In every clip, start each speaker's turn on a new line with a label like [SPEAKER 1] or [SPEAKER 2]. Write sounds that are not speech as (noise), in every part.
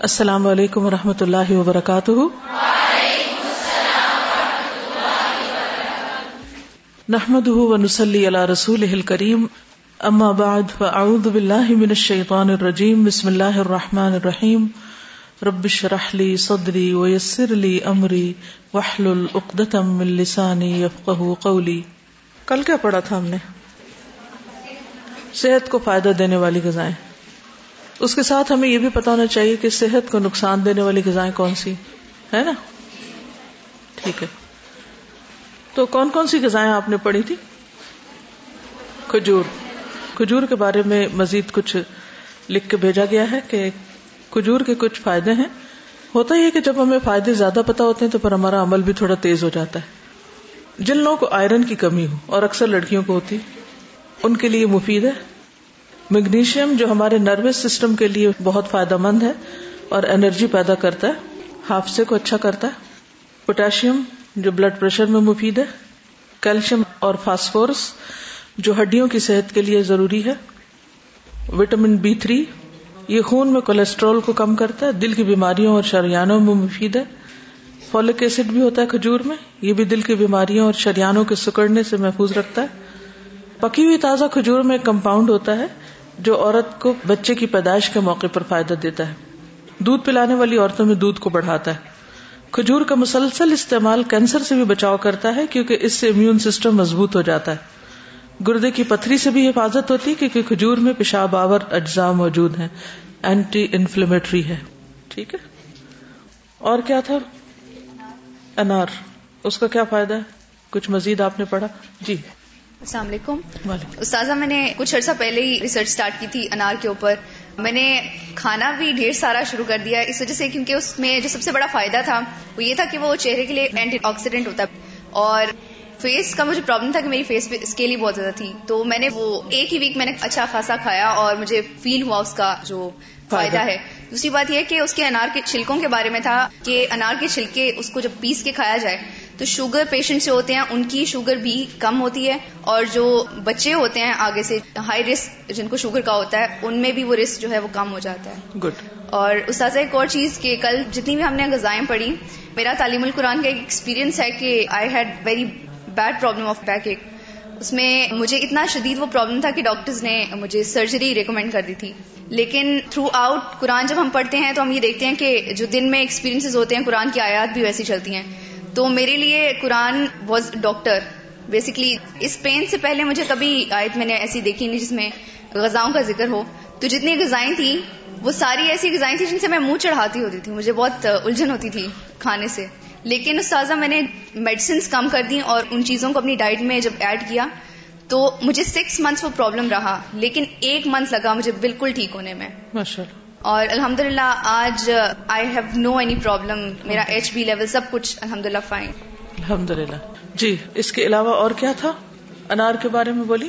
[SPEAKER 1] السلام علیکم و اللہ وبرکاتہ۔ نحمد ونسلی علی رسول کریم اما بعد، فاعوذ باللہ من الشیطان الرجیم، بسم اللہ الرحمن الرحیم۔ ربش رحلی صدری ویسر لی امری وحلل اقدتم من لسانی یفقہ قولی۔ کل کیا پڑھا تھا ہم نے؟ صحت کو فائدہ دینے والی غذائیں۔ اس کے ساتھ ہمیں یہ بھی پتا ہونا چاہیے کہ صحت کو نقصان دینے والی غذائیں کون سی ہے نا؟ ٹھیک ہے۔ تو کون کون سی غذائیں آپ نے پڑھی تھی؟ کھجور۔ کھجور کے بارے میں مزید کچھ لکھ کے بھیجا گیا ہے کہ کھجور کے کچھ فائدے ہیں۔ ہوتا ہی ہے کہ جب ہمیں فائدے زیادہ پتا ہوتے ہیں تو پھر ہمارا عمل بھی تھوڑا تیز ہو جاتا ہے۔ جن لوگوں کو آئرن کی کمی ہو اور اکثر لڑکیوں کو ہوتی، ان کے لیے مفید ہے۔ میگنیشیم جو ہمارے نروس سسٹم کے لیے بہت فائدہ مند ہے اور انرجی پیدا کرتا ہے، حافظے کو اچھا کرتا ہے۔ پوٹاشیم جو بلڈ پریشر میں مفید ہے۔ کیلشیم اور فاسفورس جو ہڈیوں کی صحت کے لیے ضروری ہے۔ وٹامن بی تھری، یہ خون میں کولیسٹرول کو کم کرتا ہے، دل کی بیماریوں اور شریانوں میں مفید ہے۔ فولک ایسڈ بھی ہوتا ہے کھجور میں، یہ بھی دل کی بیماریوں اور شریانوں کے سکڑنے سے محفوظ رکھتا ہے۔ پکی ہوئی تازہ کھجور میں ایک کمپاؤنڈ ہوتا ہے۔ جو عورت کو بچے کی پیدائش کے موقع پر فائدہ دیتا ہے۔ دودھ پلانے والی عورتوں میں دودھ کو بڑھاتا ہے۔ کھجور کا مسلسل استعمال کینسر سے بھی بچاؤ کرتا ہے کیونکہ اس سے امیون سسٹم مضبوط ہو جاتا ہے۔ گردے کی پتھری سے بھی حفاظت ہوتی ہے کیونکہ کھجور میں پیشاب آور اجزاء موجود ہیں۔ اینٹی انفلیمیٹری ہے۔ ٹھیک ہے۔ اور کیا تھا؟ انار۔ اس کا کیا فائدہ ہے؟ کچھ مزید آپ نے پڑھا؟ جی۔
[SPEAKER 2] السلام علیکم۔ استاذہ میں نے کچھ عرصہ پہلے ہی ریسرچ سٹارٹ کی تھی انار کے اوپر۔ میں نے کھانا بھی ڈھیر سارا شروع کر دیا اس وجہ سے کیونکہ اس میں جو سب سے بڑا فائدہ تھا وہ یہ تھا کہ وہ چہرے کے لیے اینٹی آکسیڈینٹ ہوتا اور فیس کا مجھے پرابلم تھا کہ میری فیس پہ اسکیل ہی بہت زیادہ تھی۔ تو میں نے وہ ایک ہی ویک میں نے اچھا خاصا کھایا اور مجھے فیل ہوا اس کا جو فائدہ ہے۔ دوسری بات یہ کہ اس کے انار کے چھلکوں کے بارے میں تھا کہ انار کے چھلکے اس کو جب پیس کے کھایا جائے تو شوگر پیشنٹ جو ہوتے ہیں ان کی شوگر بھی کم ہوتی ہے اور جو بچے ہوتے ہیں آگے سے ہائی رسک جن کو شوگر کا ہوتا ہے ان میں بھی وہ رسک جو ہے وہ کم ہو جاتا ہے۔
[SPEAKER 1] گڈ
[SPEAKER 2] اور استاذہ ایک اور چیز کہ کل جتنی بھی ہم نے غذائیں پڑھی میرا تعلیم القرآن کا ایک ایکسپیرینس ہے کہ I had very bad problem of back ایک اس میں مجھے اتنا شدید وہ پرابلم تھا کہ ڈاکٹرز نے مجھے سرجری ریکمینڈ کر دی تھی۔ لیکن تھرو آؤٹ قرآن جب ہم پڑھتے ہیں تو ہم یہ دیکھتے ہیں کہ جو دن میں ایکسپیرینس ہوتے ہیں، قرآن کی آیات بھی ویسی چلتی ہیں۔ تو میرے لیے قرآن واز ڈاکٹر بیسکلی اس پین سے پہلے مجھے کبھی آیت میں نے ایسی دیکھی نہیں جس میں غذاؤں کا ذکر ہو۔ تو جتنی غذائیں تھیں، وہ ساری ایسی غذائیں تھیں جن سے میں منہ چڑھاتی ہوتی تھی۔ مجھے بہت الجھن ہوتی تھی کھانے سے۔ لیکن استاذہ میں نے میڈیسنس کم کر دی اور ان چیزوں کو اپنی ڈائٹ میں جب ایڈ کیا تو مجھے سکس منتھس وہ پرابلم رہا لیکن ایک منتھ لگا مجھے بالکل ٹھیک ہونے میں۔ اور الحمد للہ آج I have no any problem میرا ایچ بی لیول سب کچھ الحمد للہ فائن
[SPEAKER 1] الحمد للہ جی اس کے علاوہ اور کیا تھا؟ انار کے بارے میں بولی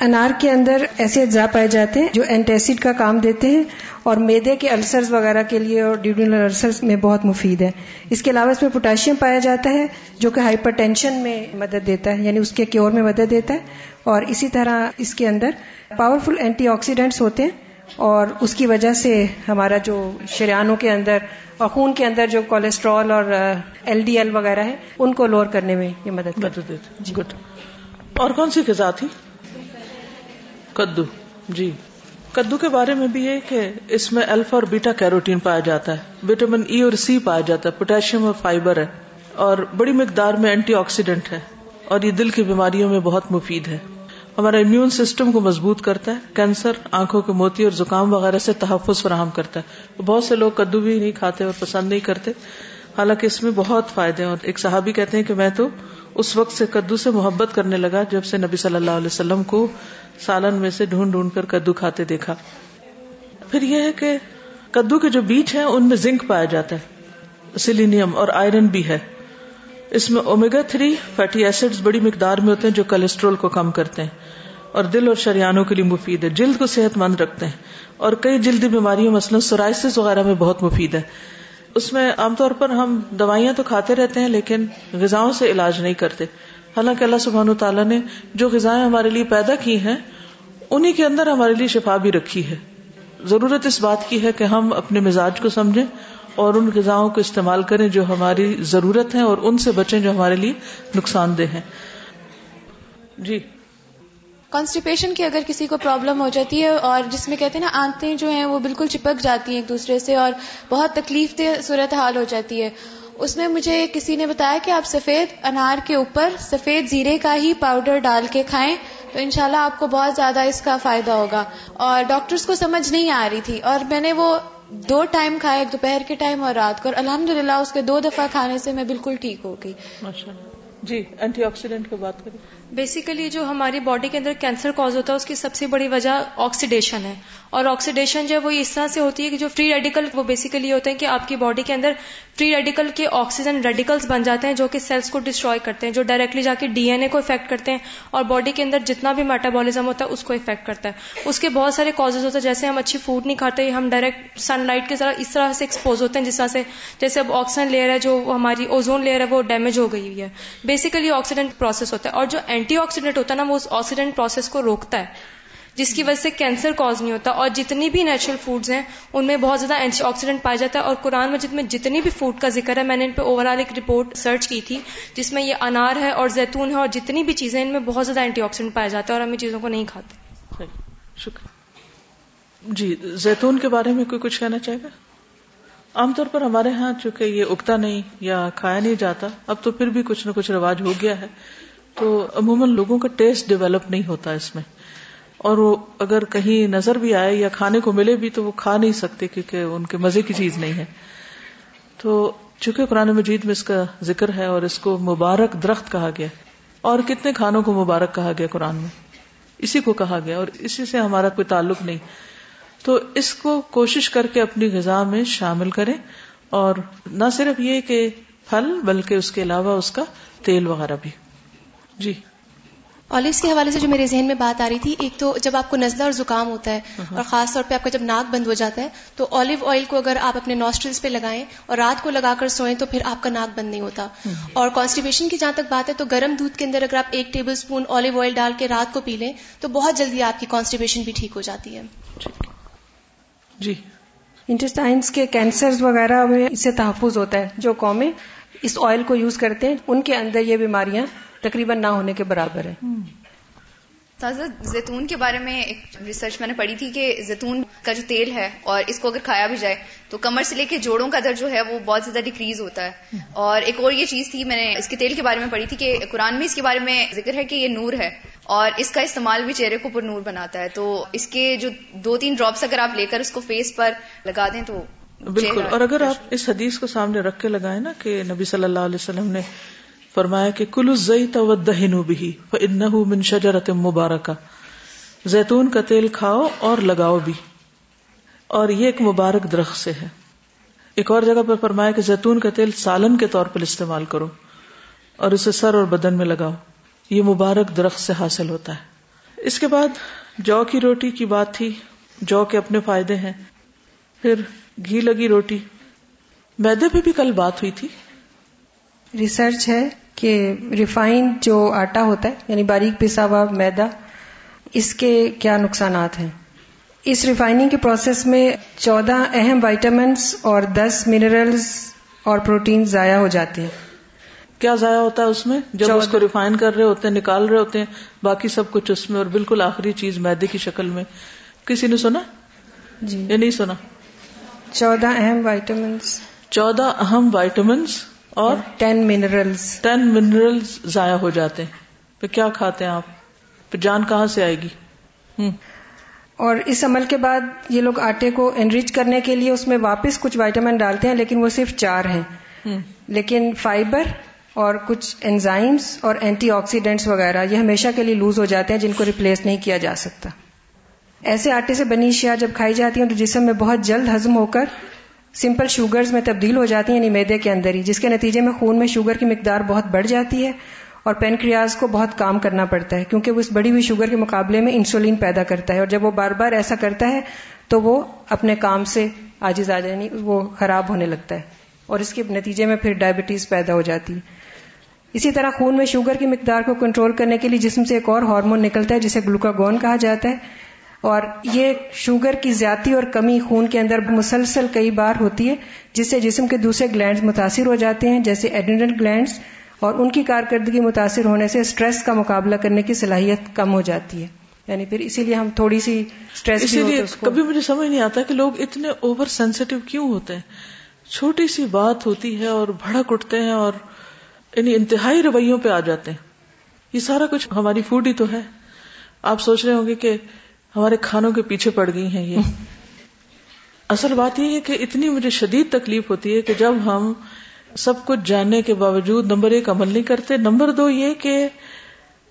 [SPEAKER 3] انار کے اندر ایسے اجزاء پائے جاتے ہیں جو اینٹیسڈ کا کام دیتے ہیں اور میدے کے السرز وغیرہ کے لیے اور ڈیوڈینل السرز میں بہت مفید ہے اس کے علاوہ اس میں پوٹاشیم پایا جاتا ہے جو کہ ہائپر ٹینشن میں مدد دیتا ہے یعنی اس کے کیور میں مدد دیتا ہے۔ اور اسی طرح اس کے اندر پاورفل اینٹی آکسیڈینٹس ہوتے ہیں اور اس کی وجہ سے ہمارا جو شریانوں کے اندر اور خون کے اندر جو کولیسٹرول اور ایل ڈی ایل وغیرہ ہے ان کو لور کرنے میں یہ مدد
[SPEAKER 1] مدد دیتے گڈ اور کون سی غذا تھی؟ کدو جی۔ کدو کے بارے میں بھی یہ کہ اس میں الفا اور بیٹا کیروٹین پایا جاتا ہے۔ وٹامن ای اور سی پایا جاتا ہے پوٹیشیم اور فائبر ہے۔ اور بڑی مقدار میں اینٹی آکسیڈینٹ ہے۔ اور یہ دل کی بیماریوں میں بہت مفید ہے۔ ہمارا امیون سسٹم کو مضبوط کرتا ہے۔ کینسر آنکھوں کے موتی اور زکام وغیرہ سے تحفظ فراہم کرتا ہے۔ بہت سے لوگ کدو بھی نہیں کھاتے اور پسند نہیں کرتے۔ حالانکہ اس میں بہت فائدے اور ایک صحابی کہتے ہیں کہ میں تو اس وقت سے کدو سے محبت کرنے لگا جب سے نبی صلی اللہ علیہ وسلم کو سالن میں سے ڈھونڈ ڈھونڈ کر کدو کھاتے دیکھا۔ پھر یہ ہے کہ کدو کے جو بیج ہیں ان میں زنک پایا جاتا ہے۔ سیلینیم اور آئرن بھی ہے۔ اس میں اومیگا تھری فیٹی ایسڈ بڑی مقدار میں ہوتے ہیں جو کولیسٹرول کو کم کرتے ہیں۔ اور دل اور شریانوں کے لیے مفید ہے۔ جلد کو صحت مند رکھتے ہیں۔ اور کئی جلدی بیماریوں مثلاً سورائسس وغیرہ میں بہت مفید ہے۔ اس میں عام طور پر ہم دوائیاں تو کھاتے رہتے ہیں لیکن غذاؤں سے علاج نہیں کرتے۔ حالانکہ اللہ سبحان تعالیٰ نے جو غذائیں ہمارے لیے پیدا کی ہیں انہیں کے اندر ہمارے لیے شفا بھی رکھی ہے۔ ضرورت اس بات کی ہے کہ ہم اپنے مزاج کو سمجھیں اور ان غذاؤں کو استعمال کریں جو ہماری ضرورت ہے اور ان سے بچیں جو ہمارے لیے نقصان دہ ہیں۔ جی۔
[SPEAKER 4] کانسٹیپیشن کی اگر کسی کو پرابلم ہو جاتی ہے اور جس میں کہتے ہیں نا آنتیں جو ہیں وہ بالکل چپک جاتی ہیں ایک دوسرے سے اور بہت تکلیف دہ صورت حال ہو جاتی ہے۔ اس میں مجھے کسی نے بتایا کہ آپ سفید انار کے اوپر سفید زیرے کا ہی پاؤڈر ڈال کے کھائیں تو انشاءاللہ آپ کو بہت زیادہ اس کا فائدہ ہوگا۔ اور ڈاکٹرز کو سمجھ نہیں آ رہی تھی اور میں نے وہ دو ٹائم کھایا، ایک دوپہر کے ٹائم اور رات کو اور الحمد اس کے دو دفعہ کھانے سے میں بالکل ٹھیک ہو گئی۔
[SPEAKER 1] جی اینٹی آکسیڈینٹ کی بات کریں۔
[SPEAKER 5] بیسیکلی جو ہماری باڈی کے اندر کینسر کاز ہوتا ہے، اس کی سب سے بڑی وجہ آکسیڈیشن ہے۔ اور آکسیڈیشن جو ہے، وہ اس طرح سے ہوتی ہے کہ جو فری ریڈیکل وہ بیسیکلی ہوتے ہیں کہ آپ کی باڈی کے اندر فری ریڈیکل کے آکسیجن ریڈیکلس بن جاتے ہیں جو کہ سیلس کو ڈسٹروائے کرتے ہیں، جو ڈائریکٹلی جا کے ڈی این اے کو افیکٹ کرتے ہیں۔ اور باڈی کے اندر جتنا بھی میٹابولزم ہوتا ہے، اس کو افیکٹ کرتا ہے۔ اس کے بہت سارے کاز ہوتے ہیں، جیسے ہم اچھی فوڈ نہیں کھاتے، ہم ڈائریکٹ سن لائٹ کے ذرا اس طرح سے ایکسپوز ہوتے ہیں، جس طرح سے جیسے اب آکسیجن لیئر ہے، جو ہماری اوزون لیئر ہے، وہ ڈیمیج ہو گئی ہوئی ہے۔ بیسیکلی آکسیڈنٹ پروسیس ہوتا ہے۔ اور جو اینٹی آکسیڈنٹ ہوتا ہے نا، وہ اس آکسیڈنٹ پروسیس کو روکتا ہے، جس کی وجہ سے کینسر کاز نہیں ہوتا، اور جتنی بھی نیچرل فوڈز ہیں، ان میں بہت زیادہ اینٹی آکسیڈنٹ پایا جاتا ہے، اور قرآن مجید میں جتنی بھی فوڈ کا ذکر ہے، میں نے ان پہ اوور آل ایک رپورٹ سرچ کی تھی، جس میں یہ انار ہے اور زیتون ہے، اور جتنی بھی چیزیں ان میں بہت زیادہ اینٹی آکسیڈنٹ پایا جاتا ہے، اور ہم ان چیزوں کو نہیں کھاتے۔
[SPEAKER 1] شکریہ جی زیتون کے بارے میں کوئی کچھ کہنا چاہے گا؟ عام طور پر ہمارے ہاں چونکہ یہ اگتا نہیں یا کھایا نہیں جاتا، اب تو پھر بھی کچھ نہ کچھ رواج ہو گیا ہے۔ تو عموماً لوگوں کا ٹیسٹ ڈیولپ نہیں ہوتا اس میں۔ اور وہ اگر کہیں نظر بھی آئے یا کھانے کو ملے بھی تو وہ کھا نہیں سکتے کیونکہ ان کے مزے کی چیز نہیں ہے۔ تو چونکہ قرآن مجید میں اس کا ذکر ہے اور اس کو مبارک درخت کہا گیا اور کتنے کھانوں کو مبارک کہا گیا قرآن میں؟ اسی کو کہا گیا اور اسی سے ہمارا کوئی تعلق نہیں۔ تو اس کو کوشش کر کے اپنی غذا میں شامل کریں اور نہ صرف یہ کہ پھل بلکہ اس کے علاوہ اس کا تیل وغیرہ بھی۔ جی۔
[SPEAKER 6] آلوز کے حوالے سے جو میرے ذہن میں بات آ رہی تھی ایک تو جب آپ کو نزلہ اور زکام ہوتا ہے اور خاص طور پہ آپ کا جب ناک بند ہو جاتا ہے تو آلیو آئل کو اگر آپ اپنے نوسٹرلس پہ لگائیں اور رات کو لگا کر سوئیں تو پھر آپ کا ناک بند نہیں ہوتا۔ اور کانسٹیبیشن کی جہاں تک بات ہے تو گرم دودھ کے اندر اگر آپ ایک ٹیبل اسپون آلیو آئل ڈال کے رات کو پی لیں تو بہت جلدی آپ کی کانسٹیبیشن بھی ٹھیک ہو جاتی ہے۔
[SPEAKER 1] جی۔
[SPEAKER 3] انٹسٹائنس کے کینسر وغیرہ میں اس سے تحفظ ہوتا ہے جو قومیں اس آئل کو یوز کرتے ہیں ان کے اندر یہ بیماریاں تقریباً نہ ہونے کے برابر ہے۔
[SPEAKER 2] تازہ زیتون کے بارے میں ایک ریسرچ میں نے پڑھی تھی کہ زیتون کا جو تیل ہے اور اس کو اگر کھایا بھی جائے تو کمر سے لے کے جوڑوں کا درد جو ہے وہ بہت زیادہ ڈیکریز ہوتا ہے۔ اور ایک اور یہ چیز تھی میں نے اس کے تیل کے بارے میں پڑھی تھی کہ قرآن میں اس کے بارے میں ذکر ہے کہ یہ نور ہے اور اس کا استعمال بھی چہرے کو پر نور بناتا ہے۔ تو اس کے جو دو تین ڈراپس اگر آپ لے کر اس کو فیس پر لگا دیں تو
[SPEAKER 1] بالکل۔ اور اگر آپ اس حدیث کو سامنے رکھ کے لگائیں نا کہ نبی صلی اللہ علیہ وسلم نے فرمایا کہ کلو زئی تو دہن بھی ان من شجرت مبارکہ۔ زیتون کا تیل کھاؤ اور لگاؤ بھی۔ اور یہ ایک مبارک درخت سے ہے۔ ایک اور جگہ پر فرمایا کہ زیتون کا تیل سالن کے طور پر استعمال کرو اور اسے سر اور بدن میں لگاؤ۔ یہ مبارک درخت سے حاصل ہوتا ہے۔ اس کے بعد جو کی روٹی کی بات تھی، جو کے اپنے فائدے ہیں۔ پھر گھی لگی روٹی۔ میدے پہ بھی کل بات ہوئی تھی۔
[SPEAKER 3] ریسرچ ہے کہ ریفائنڈ جو آٹا ہوتا ہے یعنی باریک پسا ہوا میدا اس کے کیا نقصانات ہیں؟ اس ریفائننگ کے پروسیس میں چودہ اہم وائٹامنس اور دس منرلز اور پروٹین ضائع ہو جاتے ہیں۔
[SPEAKER 1] کیا ضائع ہوتا ہے اس میں؟ جب اس کو ریفائن کر رہے ہوتے ہیں نکال رہے ہوتے ہیں باقی سب کچھ اس میں اور بالکل آخری چیز میدے کی شکل میں۔ کسی نے سنا؟
[SPEAKER 3] جی۔
[SPEAKER 1] یہ نہیں سنا۔
[SPEAKER 3] چودہ اہم وائٹامنس
[SPEAKER 1] چودہ اہم وائٹامنس اور
[SPEAKER 3] ٹین منرلز
[SPEAKER 1] ٹین منرلز ضائع ہو جاتے ہیں۔ پھر کیا کھاتے ہیں آپ؟ پھر جان کہاں سے آئے گی؟
[SPEAKER 3] اور اس عمل کے بعد یہ لوگ آٹے کو انریچ کرنے کے لیے اس میں واپس کچھ وائٹامن ڈالتے ہیں لیکن وہ صرف چار ہیں۔ لیکن فائبر اور کچھ انزائمس اور اینٹی آکسیڈینٹس وغیرہ یہ ہمیشہ کے لیے لوز ہو جاتے ہیں جن کو ریپلیس نہیں کیا جا سکتا۔ ایسے آٹے سے بنی اشیاء جب کھائی جاتی ہیں تو جسم میں بہت جلد ہضم ہو کر سمپل شوگرز میں تبدیل ہو جاتی ہیں یعنی میدے کے اندر ہی، جس کے نتیجے میں خون میں شوگر کی مقدار بہت بڑھ جاتی ہے اور پینکریاز کو بہت کام کرنا پڑتا ہے، کیونکہ وہ اس بڑی ہوئی شوگر کے مقابلے میں انسولین پیدا کرتا ہے اور جب وہ بار بار ایسا کرتا ہے تو وہ اپنے کام سے آجز آ جانی یعنی وہ خراب ہونے لگتا ہے اور اس کے نتیجے میں پھر ڈائبٹیز پیدا ہو جاتی ہے۔ اسی طرح خون میں شوگر کی مقدار کو کنٹرول کرنے کے لیے جسم سے ایک اور ہارمون نکلتا ہے، جسے گلوکاگون کہا جاتا ہے۔ اور یہ شوگر کی زیادتی اور کمی خون کے اندر مسلسل کئی بار ہوتی ہے جس سے جسم کے دوسرے گلینڈز متاثر ہو جاتے ہیں جیسے ایڈنل گلینڈز اور ان کی کارکردگی متاثر ہونے سے اسٹریس کا مقابلہ کرنے کی صلاحیت کم ہو جاتی ہے۔ یعنی پھر اسی لیے ہم تھوڑی سی اسٹریس
[SPEAKER 1] اسی لیے کبھی مجھے سمجھ نہیں آتا کہ لوگ اتنے اوور سینسیٹیو کیوں ہوتے ہیں۔ چھوٹی سی بات ہوتی ہے اور بھڑک اٹھتے ہیں اور یعنی انتہائی رویوں پہ آ جاتے ہیں۔ یہ سارا کچھ ہماری فوڈ ہی تو ہے۔ آپ سوچ رہے ہوں گے کہ ہمارے کھانوں کے پیچھے پڑ گئی ہیں یہ۔ اصل بات یہ ہے کہ اتنی مجھے شدید تکلیف ہوتی ہے کہ جب ہم سب کچھ جاننے کے باوجود نمبر ایک عمل نہیں کرتے، نمبر دو یہ کہ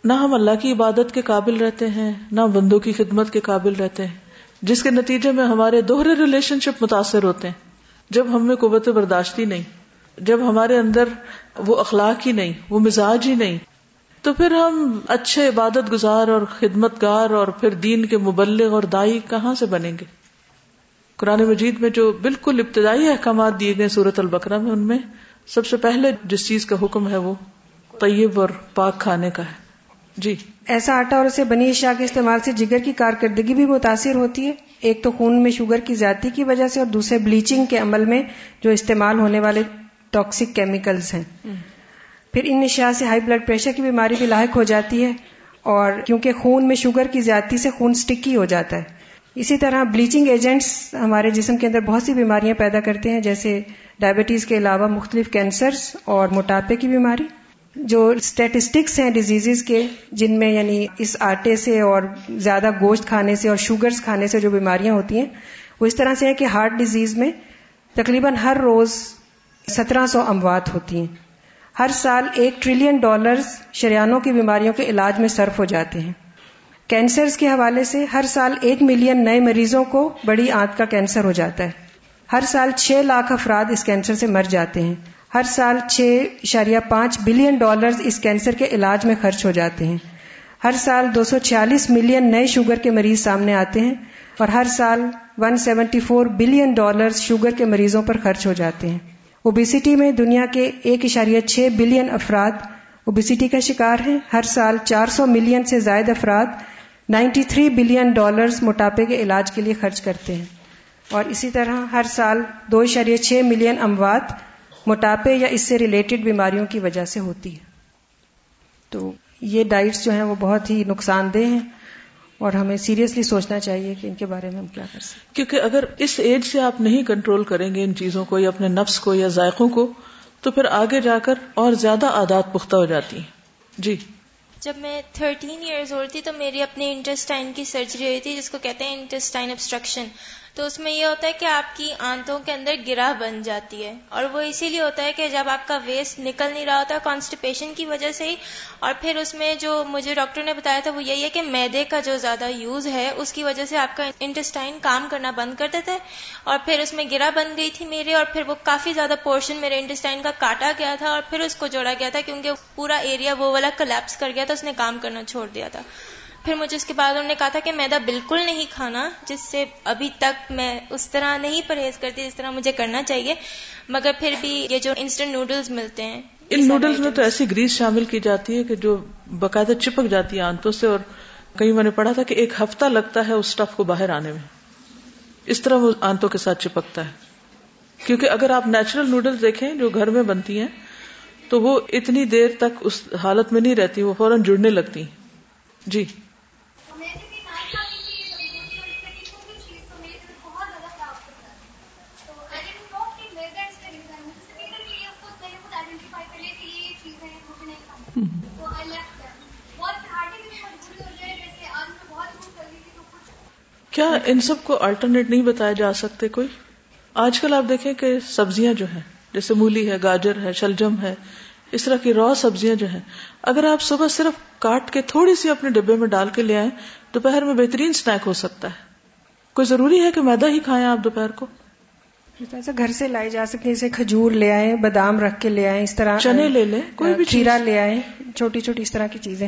[SPEAKER 1] نہ ہم اللہ کی عبادت کے قابل رہتے ہیں، نہ بندوں کی خدمت کے قابل رہتے ہیں، جس کے نتیجے میں ہمارے دوہرے ریلیشن شپ متاثر ہوتے ہیں۔ جب ہم میں قوت برداشتی نہیں، جب hمارے اندر وہ اخلاق ہی نہیں، وہ مزاج ہی نہیں تو پھر ہم اچھے عبادت گزار اور خدمت گار اور پھر دین کے مبلغ اور دائی کہاں سے بنیں گے؟ قرآن مجید میں جو بالکل ابتدائی احکامات دیے گئے سورت البقرہ میں ان میں سب سے پہلے جس چیز کا حکم ہے وہ طیب اور پاک کھانے کا ہے۔ جی۔
[SPEAKER 3] ایسا آٹا اور اسے بنی اشیاء کے استعمال سے جگر کی کارکردگی بھی متاثر ہوتی ہے۔ ایک تو خون میں شوگر کی زیادتی کی وجہ سے اور دوسرے بلیچنگ کے عمل میں جو استعمال ہونے والے ٹاکسک کیمیکلز ہیں۔ پھر ان اشیاء سے ہائی بلڈ پریشر کی بیماری بھی لاحق ہو جاتی ہے اور کیونکہ خون میں شوگر کی زیادتی سے خون سٹکی ہو جاتا ہے۔ اسی طرح بلیچنگ ایجنٹس ہمارے جسم کے اندر بہت سی بیماریاں پیدا کرتے ہیں، جیسے ڈائبٹیز کے علاوہ مختلف کینسرز اور موٹاپے کی بیماری۔ جو اسٹیٹسٹکس ہیں ڈیزیز کے، جن میں یعنی اس آٹے سے اور زیادہ گوشت کھانے سے اور شوگرز کھانے سے جو بیماریاں ہوتی ہیں، وہ اس طرح سے ہیں کہ ہارٹ ڈیزیز میں تقریباً ہر روز سترہ سو اموات ہوتی ہیں۔ ہر سال ایک ٹریلین ڈالرز شریانوں کی بیماریوں کے علاج میں صرف ہو جاتے ہیں۔ کینسرز کے حوالے سے ہر سال ایک ملین نئے مریضوں کو بڑی آنت کا کینسر ہو جاتا ہے۔ ہر سال چھ لاکھ افراد اس کینسر سے مر جاتے ہیں۔ ہر سال چھ اشاریہ پانچ بلین ڈالرز اس کینسر کے علاج میں خرچ ہو جاتے ہیں۔ ہر سال دو سو چھیالیس ملین نئے شوگر کے مریض سامنے آتے ہیں اور ہر سال one seventy four billion dollar sugar کے مریضوں پر خرچ ہو جاتے ہیں۔ اوبیسٹی میں دنیا کے ایک اشاریہ چھ بلین افراد اوبیسٹی کا شکار ہیں۔ ہر سال چار سو ملین سے زائد افراد نائنٹی تھری بلین ڈالرز موٹاپے کے علاج کے لیے خرچ کرتے ہیں۔ اور اسی طرح ہر سال دو اشاریہ چھ ملین اموات موٹاپے یا اس سے ریلیٹڈ بیماریوں کی وجہ سے ہوتی ہے تو یہ ڈائٹس جو ہیں وہ بہت ہی نقصان دہ ہیں۔ اور ہمیں سیریسلی سوچنا چاہیے کہ ان کے بارے میں ہم کیا کر سکتے
[SPEAKER 1] کیونکہ اگر اس ایج سے آپ نہیں کنٹرول کریں گے ان چیزوں کو یا اپنے نفس کو یا ذائقوں کو تو پھر آگے جا کر اور زیادہ عادات پختہ ہو جاتی ہیں۔ جی۔
[SPEAKER 7] جب میں تھرٹین ایئرز اولڈ تھی تو میری اپنی انٹسٹائن کی سرجری ہوئی تھی جس کو کہتے ہیں انٹسٹائن ابسٹرکشن تو اس میں یہ ہوتا ہے کہ آپ کی آنتوں کے اندر گرا بن جاتی ہے اور وہ اسی لیے ہوتا ہے کہ جب آپ کا ویسٹ نکل نہیں رہا ہوتا ہے کانسٹیپیشن کی وجہ سے ہی، اور پھر اس میں جو مجھے ڈاکٹر نے بتایا تھا وہ یہی ہے کہ میدے کا جو زیادہ یوز ہے، اس کی وجہ سے آپ کا انٹسٹائن کام کرنا بند کر دیتا ہے۔ اور پھر اس میں گرا بن گئی تھی میرے، اور پھر وہ کافی زیادہ پورشن میرے انٹسٹائن کا کاٹا گیا تھا، اور پھر اس کو جوڑا گیا تھا کیونکہ پورا ایریا وہ والا کلیپس کر گیا تھا، اس نے کام کرنا چھوڑ دیا تھا۔ پھر مجھے اس کے بعد انہوں نے کہا تھا کہ میدا بالکل نہیں کھانا جس سے ابھی تک میں اس طرح نہیں پرہیز کرتی جس طرح مجھے کرنا چاہیے۔ مگر پھر بھی یہ جو انسٹنٹ نوڈلز ملتے ہیں
[SPEAKER 1] ان نوڈلز میں تو ایسی گریس شامل کی جاتی ہے کہ جو باقاعدہ چپک جاتی ہے آنتوں سے اور کہیں میں نے پڑھا تھا کہ ایک ہفتہ لگتا ہے اس اسٹف کو باہر آنے میں۔ اس طرح وہ آنتوں کے ساتھ چپکتا ہے۔ کیونکہ اگر آپ نیچرل نوڈلز دیکھیں جو گھر میں بنتی ہیں تو وہ اتنی دیر تک اس حالت میں نہیں رہتی وہ فوراً جڑنے لگتی جی۔ کیا ان سب کو الٹرنیٹ نہیں بتایا جا سکتے کوئی؟ آج کل آپ دیکھیں کہ سبزیاں جو ہیں جیسے مولی ہے گاجر ہے شلجم ہے اس طرح کی رو سبزیاں جو ہیں اگر آپ صبح صرف کاٹ کے تھوڑی سی اپنے ڈبے میں ڈال کے لے آئیں دوپہر میں بہترین اسنیک ہو سکتا ہے۔ کوئی ضروری ہے کہ میدا ہی کھائیں آپ دوپہر کو؟
[SPEAKER 3] ایسا گھر سے لائی جا سکتی جیسے کھجور لے آئے بادام رکھ کے لے آئے اس طرح
[SPEAKER 1] چنے لے لیں کوئی بھی
[SPEAKER 3] کھیرا لے آئے چھوٹی چھوٹی اس طرح کی چیزیں۔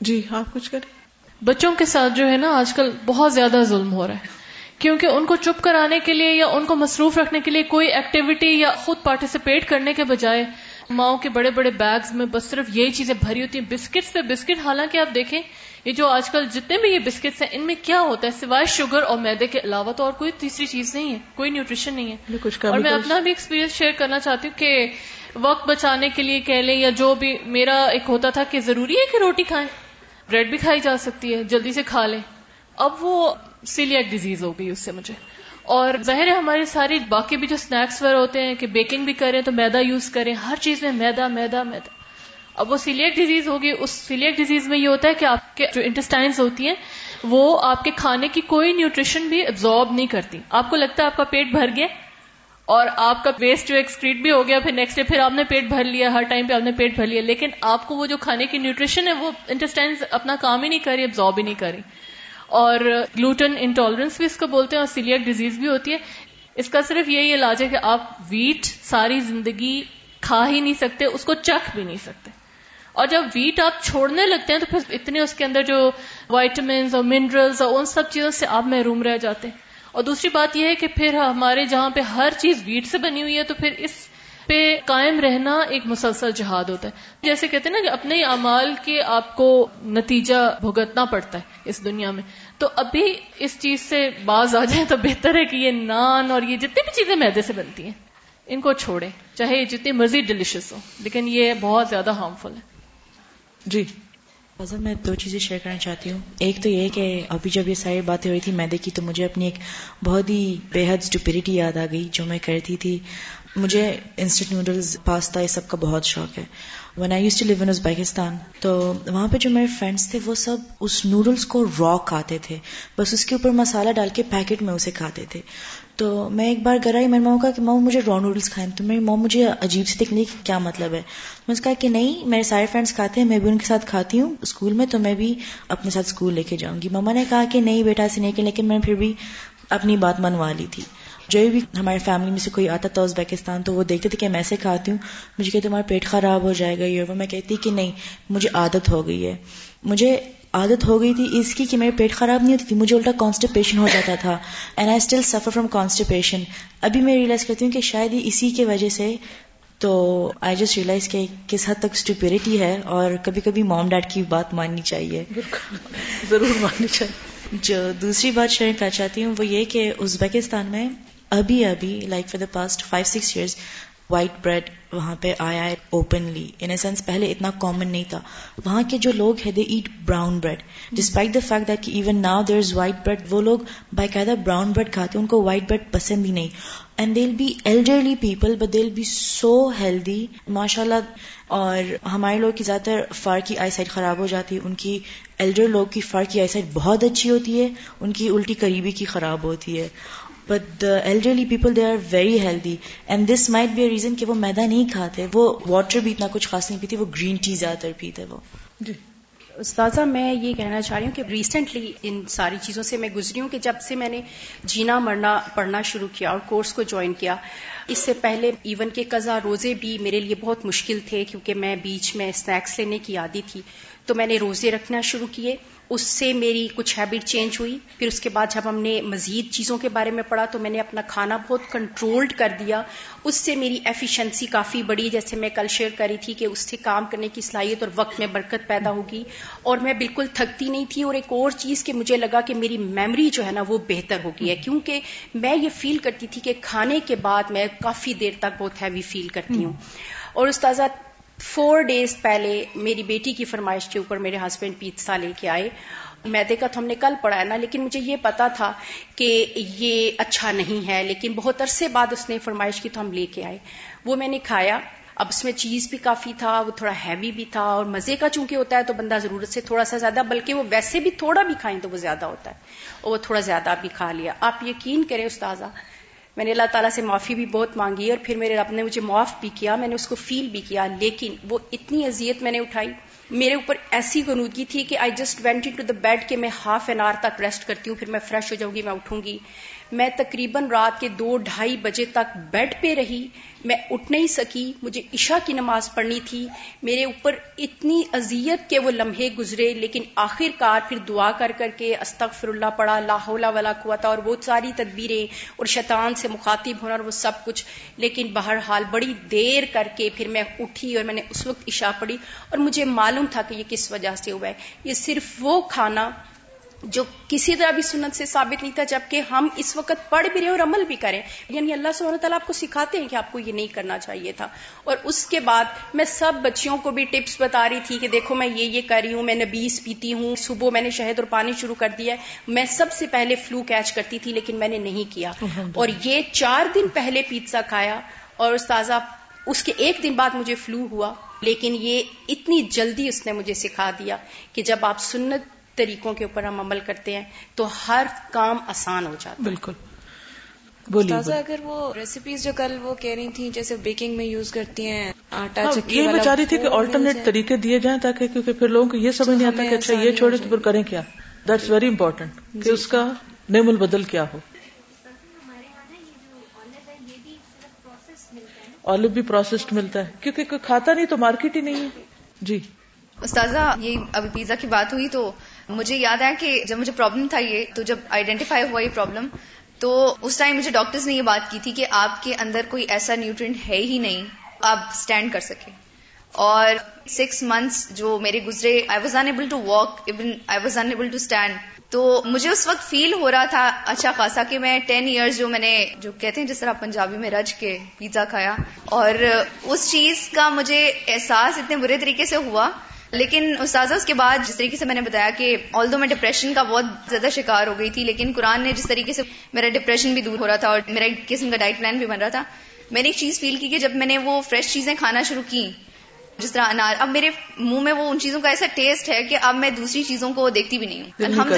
[SPEAKER 1] جی آپ کچھ کریں؟
[SPEAKER 8] بچوں کے ساتھ جو ہے نا آج کل بہت زیادہ ظلم ہو رہا ہے۔ کیونکہ ان کو چپ کرانے کے لیے یا ان کو مصروف رکھنے کے لیے کوئی ایکٹیویٹی یا خود پارٹیسپیٹ کرنے کے بجائے ماؤں کے بڑے بڑے بیگز میں بس صرف یہی چیزیں بھری ہوتی ہیں۔ بسکٹ پہ بسکٹ حالانکہ آپ دیکھیں یہ جو آج کل جتنے بھی یہ بسکٹس ہیں ان میں کیا ہوتا ہے؟ سوائے شوگر اور میدے کے علاوہ تو اور کوئی تیسری چیز نہیں ہے کوئی نیوٹریشن نہیں ہے۔
[SPEAKER 1] کچھ
[SPEAKER 8] اور میں اپنا بھی ایکسپیرینس شیئر کرنا چاہتی ہوں کہ وقت بچانے کے لیے کہہ لیں یا جو بھی میرا ایک ہوتا تھا کہ ضروری ہے کہ روٹی کھائیں۔ بریڈ بھی کھائی جا سکتی ہے، جلدی سے کھا لیں۔ اب وہ سیلیک ڈیزیز ہو گئی اس سے مجھے۔ اور ظاہر ہے ہماری ساری باقی بھی جو اسنیکس وغیرہ ہوتے ہیں کہ بیکنگ بھی کریں تو میدا یوز کریں، ہر چیز میں میدا میدا میدا۔ اب وہ سیلیک ڈیزیز ہوگی اس سیلیک ڈیزیز میں یہ ہوتا ہے کہ آپ کے جو انٹسٹائنز ہوتی ہیں، وہ آپ کے کھانے کی کوئی نیوٹریشن بھی ابزارب نہیں کرتی۔ آپ کو لگتا ہے آپ کا پیٹ بھر گیا اور آپ کا ویسٹ جو ایکسکریٹ بھی ہو گیا، پھر نیکسٹ ڈے پھر آپ نے پیٹ بھر لیا، ہر ٹائم پہ آپ نے پیٹ بھر لیا، لیکن آپ کو وہ جو کھانے کی نیوٹریشن ہے، وہ انٹسٹائنز اپنا کام ہی نہیں کر رہی ابزارب ہی نہیں کر رہی۔ اور گلوٹن انٹالرنس بھی اس کو بولتے ہیں اور سیلیک ڈیزیز بھی ہوتی ہے۔ اس کا صرف یہی علاج ہے کہ آپ ویٹ ساری زندگی کھا ہی نہیں سکتے، اس کو چکھ بھی نہیں سکتے۔ اور جب ویٹ آپ چھوڑنے لگتے ہیں تو پھر اتنے اس کے اندر جو وائٹمنس اور منرلس اور ان سب چیزوں سے آپ محروم رہ جاتے ہیں۔ اور دوسری بات یہ ہے کہ پھر ہمارے جہاں پہ ہر چیز ویٹ سے بنی ہوئی ہے تو پھر اس پہ قائم رہنا ایک مسلسل جہاد ہوتا ہے۔ جیسے کہتے ہیں نا کہ اپنے اعمال کے آپ کو نتیجہ بھگتنا پڑتا ہے اس دنیا میں۔ تو ابھی اس چیز سے باز آ جائیں تو بہتر ہے کہ یہ نان اور یہ جتنی بھی چیزیں میدے سے بنتی ہیں، ان کو چھوڑیں، چاہے یہ جتنی مرضی ڈیلیشس ہو، لیکن یہ بہت زیادہ ہارمفل ہے۔
[SPEAKER 1] جی۔
[SPEAKER 9] فضل میں دو چیزیں شیئر کرنا چاہتی ہوں۔ ایک تو یہ کہ ابھی جب یہ ساری باتیں ہوئی تھی میدے کی تو مجھے اپنی ایک بہت ہی بے حد اسٹوپیریٹی یاد آ گئی جو میں کرتی تھی۔ مجھے انسٹنٹ نوڈلز پاستا یہ سب کا بہت شوق ہے۔ When I used to live in Uzbekistan تو وہاں پہ جو میرے فرینڈس تھے، وہ سب اس نوڈلس کو را کھاتے تھے۔ بس اس کے اوپر مسالہ ڈال کے پیکٹ میں اسے کھاتے تھے۔ تو میں ایک بار گھر آئی میری ماں کہا کہ ماں مجھے را نوڈلس کھائیں۔ تو میری ماں مجھے عجیب سے دیکھنے کی کیا مطلب ہے؟ میں نے کہا کہ نہیں، میرے سارے فرینڈس کھاتے ہیں، میں بھی ان کے ساتھ کھاتی ہوں اسکول میں، تو میں بھی اپنے ساتھ اسکول لے کے جاؤں گی۔ ماما نے کہا کہ نہیں بیٹا، ایسے نہیں کہ، لیکن میں پھر بھی اپنی بات منوا لی تھی۔ جو بھی ہمارے فیملی میں سے کوئی آتا تھا ازبیکستان، تو وہ دیکھتے تھے کہ میں ایسے کھاتی ہوں۔ مجھے کہ تمہارا پیٹ خراب ہو جائے گا، یہ وہ۔ میں کہتی کہ نہیں، مجھے عادت ہو گئی ہے۔ مجھے عادت ہو گئی تھی اس کی کہ میرے پیٹ خراب نہیں ہوتی تھی مجھے الٹا کانسٹیپیشن ہو جاتا تھا and I still suffer from constipation ابھی میں ریئلائز کرتی ہوں کہ شاید ہی اسی کی وجہ سے تو آئی جسٹ ریئلائز کہ کس حد تک اسٹوپیرٹی ہے اور کبھی کبھی موم ڈیڈ کی بات ماننی چاہیے۔
[SPEAKER 1] ضرور ماننی چاہیے۔
[SPEAKER 9] جو دوسری بات شیئر کرنا چاہتی ہوں وہ یہ کہ ازبیکستان میں ابھی ابھی like for the past five six years white bread وہاں پہ آیا ہے اوپنلی ان اے سینس پہلے اتنا کامن نہیں تھا. وہاں کے جو لوگ ہیں they eat brown bread despite the fact that even now there is white bread وہ لوگ باقاعدہ براؤن بریڈ کھاتے ہیں، ان کو وائٹ بریڈ پسند ہی نہیں. And they'll be elderly people but they'll be so healthy ماشاء اللہ اور ہمارے لوگ کی زیادہ تر فار کی آئی سائڈ خراب ہو جاتی ہے. ان کی ایلڈر لوگ کی فار کی آئی سائڈ بہت اچھی ہوتی ہے. ان کی الٹی قریبی کی خراب ہوتی ہے. But the elderly people they are very healthy and this might be a reason کہ وہ میدا نہیں کھاتے. وہ واٹر بھی اتنا کچھ خاص نہیں پیتے، وہ گرین ٹی زیادہ تر پیتے وہ.
[SPEAKER 1] جی۔
[SPEAKER 10] استاذہ میں یہ کہنا چاہ رہی ہوں کہ ریسنٹلی ان ساری چیزوں سے میں گزری ہوں کہ جب سے میں نے جینا، مرنا، پڑھنا شروع کیا اور کورس کو جوائن کیا، اس سے پہلے ایون کے قزا روزے بھی میرے لیے بہت مشکل تھے کیونکہ میں بیچ میں اسنیکس لینے کی عادی تھی۔ تو میں نے روزے رکھنا شروع کیے۔ اس سے میری کچھ ہیبٹ چینج ہوئی۔ پھر اس کے بعد جب ہم نے مزید چیزوں کے بارے میں پڑھا تو میں نے اپنا کھانا بہت کنٹرولڈ کر دیا۔ اس سے میری ایفیشنسی کافی بڑی جیسے میں کل شیئر کری تھی کہ اس سے کام کرنے کی صلاحیت اور وقت میں برکت پیدا ہوگی۔ اور میں بالکل تھکتی نہیں تھی۔ اور ایک اور چیز کہ مجھے لگا کہ میری میموری جو ہے نا وہ بہتر ہو گئی ہے۔ کیونکہ میں یہ فیل کرتی تھی کہ کھانے کے بعد میں کافی دیر تک بہت ہیوی فیل کرتی ہوں۔ اور استاذہ فور ڈیز پہلے میری بیٹی کی فرمائش کے اوپر میرے ہسبینڈ پیتسا لے کے آئے۔ میدے کا تو ہم نے کل پڑھا ہے نا، لیکن مجھے یہ پتا تھا کہ یہ اچھا نہیں ہے، لیکن بہت عرصے بعد اس نے فرمائش کی تو ہم لے کے آئے۔ وہ میں نے کھایا۔ اب اس میں چیز بھی کافی تھا، وہ تھوڑا ہیوی بھی تھا اور مزے کا چونکہ ہوتا ہے تو بندہ ضرورت سے تھوڑا سا زیادہ، بلکہ وہ ویسے بھی تھوڑا بھی کھائیں تو وہ زیادہ ہوتا ہے۔ اور وہ تھوڑا زیادہ بھی کھا لیا۔ آپ یقین کریں استاذہ میں نے اللہ تعالیٰ سے معافی بھی بہت مانگی اور پھر میرے رب نے مجھے معاف بھی کیا، میں نے اس کو فیل بھی کیا، لیکن وہ اتنی اذیت میں نے اٹھائی۔ میرے اوپر ایسی غنودگی تھی کہ I just went to the bed کہ میں ہاف این آور تک ریسٹ کرتی ہوں، پھر میں فریش ہو جاؤں گی، میں اٹھوں گی۔ میں تقریباً رات کے دو ڈھائی بجے تک بیڈ پہ رہی۔ میں اٹھ نہیں سکی۔ مجھے عشاء کی نماز پڑھنی تھی۔ میرے اوپر اتنی اذیت کے وہ لمحے گزرے۔ لیکن آخر کار پھر دعا کر کر کے استغفر اللہ پڑا لاہولا والا کوا تھا اور وہ ساری تدبیریں اور شیطان سے مخاطب ہونا اور وہ سب کچھ۔ لیکن بہرحال بڑی دیر کر کے پھر میں اٹھی اور میں نے اس وقت عشاء پڑھی۔ اور مجھے معلوم تھا کہ یہ کس وجہ سے ہوا ہے۔ یہ صرف وہ کھانا جو کسی طرح بھی سنت سے ثابت نہیں تھا جبکہ ہم اس وقت پڑھ بھی رہے اور عمل بھی کریں۔ یعنی اللہ سبحانہ تعالیٰ آپ کو سکھاتے ہیں کہ آپ کو یہ نہیں کرنا چاہیے تھا۔ اور اس کے بعد میں سب بچیوں کو بھی ٹپس بتا رہی تھی کہ دیکھو میں یہ یہ کر رہی ہوں میں نبیس پیتی ہوں صبح میں نے شہد اور پانی شروع کر دیا ہے۔ میں سب سے پہلے فلو کیچ کرتی تھی لیکن میں نے نہیں کیا۔ اور یہ چار دن پہلے پیتزا کھایا اور استاذہ اس کے ایک دن بعد مجھے فلو ہوا لیکن یہ اتنی جلدی اس نے مجھے سکھا دیا کہ جب آپ سنت طریقوں کے اوپر ہم عمل کرتے ہیں تو ہر کام آسان ہو جاتا
[SPEAKER 1] بالکل۔
[SPEAKER 4] بولیے اگر وہ ریسیپیز جو کل وہ کہہ رہی تھیں جیسے بیکنگ میں یوز کرتی ہیں آٹا
[SPEAKER 1] ہاں، یہ میں چاہ رہی تھی کہ آلٹرنیٹ طریقے دیے جائیں تاکہ کیونکہ پھر لوگوں کو یہ سمجھ نہیں آتا کہ اچھا یہ چھوڑے تو پھر کریں کیا؟ دیٹس ویری امپورٹینٹ کہ اس کا نیم البدل کیا ہو۔ آلو بھی پروسیسڈ ملتا ہے۔ کیونکہ کوئی کھاتا نہیں تو مارکیٹ ہی نہیں ہے۔ جی۔
[SPEAKER 2] استاذہ یہ ابھی پیزا کی بات ہوئی تو مجھے یاد ہے کہ جب مجھے پرابلم تھا یہ، تو جب آئیڈینٹیفائی ہوا یہ پرابلم تو اس ٹائم مجھے ڈاکٹرز نے یہ بات کی تھی کہ آپ کے اندر کوئی ایسا نیوٹرینٹ ہے ہی نہیں، آپ اسٹینڈ کر سکے اور سکس منتھس جو میرے گزرے I was unable to walk even I was unable to stand تو مجھے اس وقت فیل ہو رہا تھا اچھا خاصا کہ میں ٹین ایئرز جو میں نے، جو کہتے ہیں جس طرح پنجابی میں رج کے پیزا کھایا۔ اور اس چیز کا مجھے احساس اتنے برے طریقے سے ہوا لیکن استاذہ اس کے بعد جس طریقے سے میں نے بتایا کہ آل دو میں ڈپریشن کا بہت زیادہ شکار ہو گئی تھی لیکن قرآن نے جس طریقے سے میرا ڈپریشن بھی دور ہو رہا تھا اور میرا ایک قسم کا ڈائٹ پلان بھی بن رہا تھا میں نے ایک چیز فیل کی کہ جب میں نے وہ فریش چیزیں کھانا شروع کی جس طرح انار اب میرے منہ میں وہ ان چیزوں کا ایسا ٹیسٹ ہے کہ اب میں دوسری چیزوں کو دیکھتی بھی نہیں ہوں۔ الحمد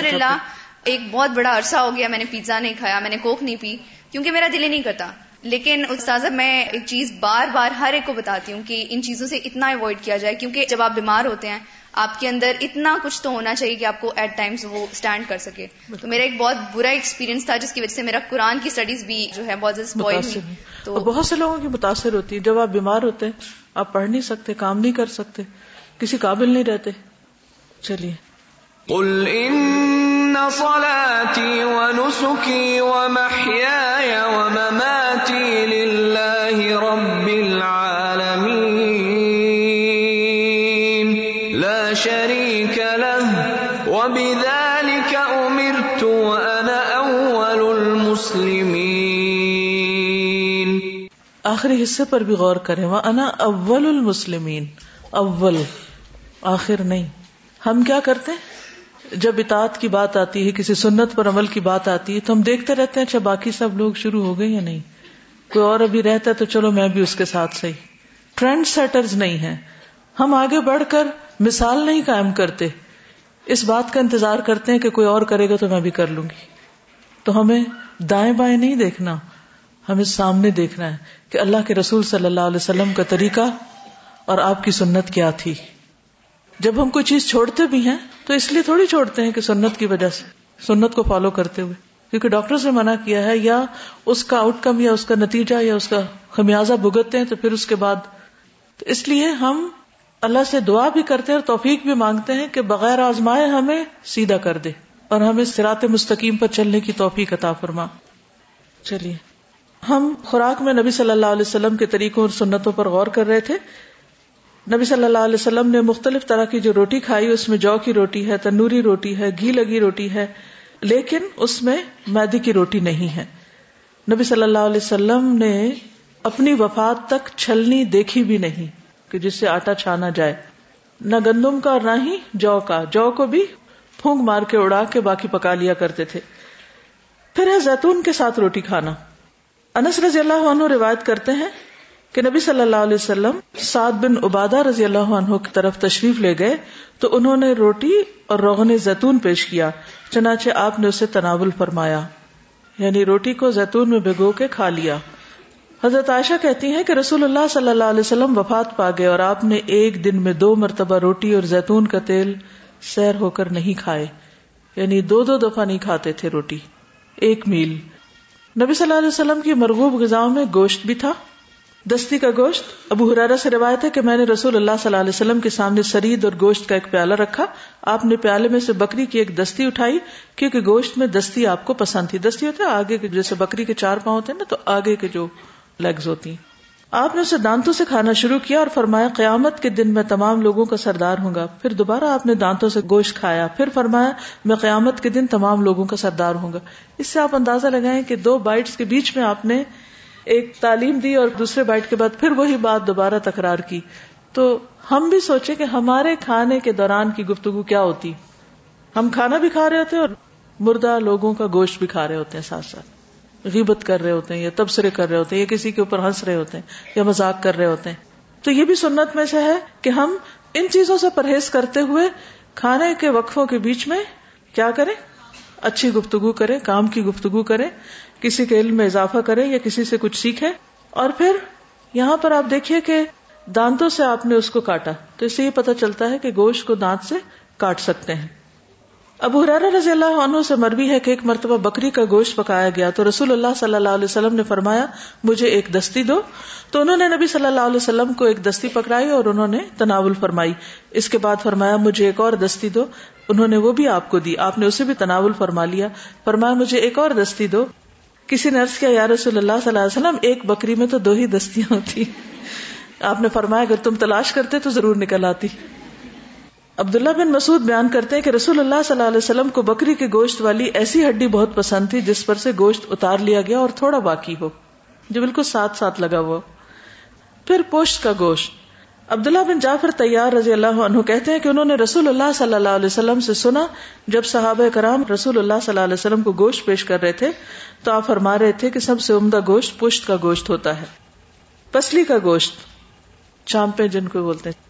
[SPEAKER 2] ایک بہت بڑا عرصہ ہو گیا میں نے پیزا نہیں کھایا میں نے کوک نہیں پی کیونکہ میرا دل ہی نہیں کرتا۔ لیکن استاذہ میں ایک چیز بار بار ہر ایک کو بتاتی ہوں کہ ان چیزوں سے اتنا اوائڈ کیا جائے کیونکہ جب آپ بیمار ہوتے ہیں آپ کے اندر اتنا کچھ تو ہونا چاہیے کہ آپ کو ایٹ ٹائمز وہ اسٹینڈ کر سکے۔ تو میرا ایک بہت برا ایکسپیرینس تھا جس کی وجہ سے میرا قرآن کی اسٹڈیز بھی جو ہے بہت زیادہ ہوئی۔
[SPEAKER 1] تو بہت سے لوگوں کی متاثر ہوتی ہے جب آپ بیمار ہوتے ہیں آپ پڑھ نہیں سکتے کام نہیں کر سکتے کسی قابل نہیں رہتے۔ چلیے۔ قل ان صلاتي ونسكي ومحياي ومماتي آخری حصے پر بھی غور کریں۔ وہ انا اول المسلمین اول آخر نہیں۔ ہم کیا کرتے ہیں؟ جب اطاعت کی بات آتی ہے، کسی سنت پر عمل کی بات آتی ہے، تو ہم دیکھتے رہتے ہیں اچھا باقی سب لوگ شروع ہو گئے یا نہیں؟ کوئی اور ابھی رہتا ہے تو چلو میں بھی اس کے ساتھ صحیح۔ ٹرینڈ سیٹرز نہیں ہیں۔ ہم آگے بڑھ کر مثال نہیں قائم کرتے۔ اس بات کا انتظار کرتے ہیں کہ کوئی اور کرے گا تو میں بھی کر لوں گی۔ تو ہمیں دائیں بائیں نہیں دیکھنا۔ ہمیں سامنے دیکھنا ہے کہ اللہ کے رسول صلی اللہ علیہ وسلم کا طریقہ اور آپ کی سنت کیا تھی۔ جب ہم کوئی چیز چھوڑتے بھی ہیں تو اس لیے تھوڑی چھوڑتے ہیں کہ سنت کی وجہ سے، سنت کو فالو کرتے ہوئے۔ کیونکہ ڈاکٹر نے منع کیا ہے یا اس کا آؤٹ کم یا اس کا نتیجہ یا اس کا خمیازہ بھگتتے ہیں تو پھر اس کے بعد۔ تو اس لیے ہم اللہ سے دعا بھی کرتے ہیں اور توفیق بھی مانگتے ہیں کہ بغیر آزمائے ہمیں سیدھا کر دے اور ہمیں سرات مستقیم پر چلنے کی توفیق عطا فرما۔ چلیے۔ ہم خوراک میں نبی صلی اللہ علیہ وسلم کے طریقوں اور سنتوں پر غور کر رہے تھے۔ نبی صلی اللہ علیہ وسلم نے مختلف طرح کی جو روٹی کھائی، اس میں جو کی روٹی ہے تندوری روٹی ہے، گھی لگی روٹی ہے، لیکن اس میں میدی کی روٹی نہیں ہے۔ نبی صلی اللہ علیہ وسلم نے اپنی وفات تک چھلنی دیکھی بھی نہیں کہ جس سے آٹا چھانا جائے۔ نہ گندم کا اور نہ ہی جو کا۔ جو کو بھی پھونک مار کے اڑا کے باقی پکا لیا کرتے تھے۔ پھر ہے زیتون کے ساتھ روٹی کھانا۔ انس رضی اللہ عنہ روایت کرتے ہیں کہ نبی صلی اللہ علیہ وسلم سعد بن عبادہ رضی اللہ عنہ کی طرف تشریف لے گئے تو انہوں نے روٹی اور روغن زیتون پیش کیا، چنانچہ آپ نے اسے تناول فرمایا۔ یعنی روٹی کو زیتون میں بھگو کے کھا لیا۔ حضرت عائشہ کہتی ہیں کہ رسول اللہ صلی اللہ علیہ وسلم وفات پا گئے اور آپ نے ایک دن میں دو مرتبہ روٹی اور زیتون کا تیل سیر ہو کر نہیں کھائے یعنی دو دو دفعہ نہیں کھاتے تھے روٹی، ایک میل۔ نبی صلی اللہ علیہ وسلم کی مرغوب غذاؤں میں گوشت بھی تھا۔ دستی کا گوشت۔ ابو حرارہ سے روایت ہے کہ میں نے رسول اللہ صلی اللہ علیہ وسلم کے سامنے سرید اور گوشت کا ایک پیالہ رکھا۔ آپ نے پیالے میں سے بکری کی ایک دستی اٹھائی کیونکہ گوشت میں دستی آپ کو پسند تھی۔ دستی ہوتا ہے آگے کے جیسے بکری کے چار پاؤں ہوتے ہیں نا تو آگے کے جو لیگز ہوتی ہیں۔ آپ نے اسے دانتوں سے کھانا شروع کیا اور فرمایا، قیامت کے دن میں تمام لوگوں کا سردار ہوں گا۔ پھر دوبارہ آپ نے دانتوں سے گوشت کھایا۔ پھر فرمایا، میں قیامت کے دن تمام لوگوں کا سردار ہوں گا۔ اس سے آپ اندازہ لگائیں کہ دو بائٹس کے بیچ میں آپ نے ایک تعلیم دی اور دوسرے بائٹ کے بعد پھر وہی بات دوبارہ تکرار کی۔ تو ہم بھی سوچے کہ ہمارے کھانے کے دوران کی گفتگو کیا ہوتی۔ ہم کھانا بھی کھا رہے ہوتے ہیں اور مردہ لوگوں کا گوشت بھی کھا رہے ہوتے ہیں ساتھ ساتھ۔ غیبت کر رہے ہوتے ہیں یا تبصرے کر رہے ہوتے ہیں یا کسی کے اوپر ہنس رہے ہوتے ہیں یا مزاق کر رہے ہوتے ہیں۔ تو یہ بھی سنت میں سے ہے کہ ہم ان چیزوں سے پرہیز کرتے ہوئے کھانے کے وقفوں کے بیچ میں کیا کریں؟ اچھی گفتگو کریں، کام کی گفتگو کریں، کسی کے علم میں اضافہ کرے یا کسی سے کچھ سیکھے اور پھر یہاں پر آپ دیکھیے کہ دانتوں سے آپ نے اس کو کاٹا۔ تو اس سے یہ پتا چلتا ہے کہ گوشت کو دانت سے کاٹ سکتے ہیں۔ ابو حرار رضی اللہ عنہ سے مربی ہے کہ ایک مرتبہ بکری کا گوشت پکایا گیا تو رسول اللہ صلی اللہ علیہ وسلم نے فرمایا، مجھے ایک دستی دو۔ تو انہوں نے نبی صلی اللہ علیہ وسلم کو ایک دستی پکڑائی اور انہوں نے تناول فرمائی۔ اس کے بعد فرمایا، مجھے ایک اور دستی دو۔ انہوں نے وہ بھی آپ کو دی۔ آپ نے اسے بھی تناول فرما لیا۔ فرمایا، مجھے ایک اور دستی دو۔ کسی نے کیا، یا رسول اللہ صلی اللہ علیہ وسلم، ایک بکری میں تو دو ہی دستیاں ہوتی۔ آپ نے فرمایا، اگر تم تلاش کرتے تو ضرور نکل آتی۔ عبداللہ بن مسعود بیان کرتے ہیں کہ رسول اللہ صلی اللہ علیہ وسلم کو بکری کے گوشت والی ایسی ہڈی بہت پسند تھی جس پر سے گوشت اتار لیا گیا اور تھوڑا باقی ہو، جو بالکل ساتھ ساتھ لگا ہوا۔ پھر پوشت کا گوشت۔ عبداللہ بن جعفر تیار رضی اللہ عنہ کہتے ہیں کہ انہوں نے رسول اللہ صلی اللہ علیہ وسلم سے سنا، جب صحابہ کرام رسول اللہ صلی اللہ علیہ وسلم کو گوشت پیش کر رہے تھے، تو آپ فرما رہے تھے کہ سب سے عمدہ گوشت پشت کا گوشت ہوتا ہے۔ پسلی کا گوشت۔ چانپے جن کو بولتے ہیں۔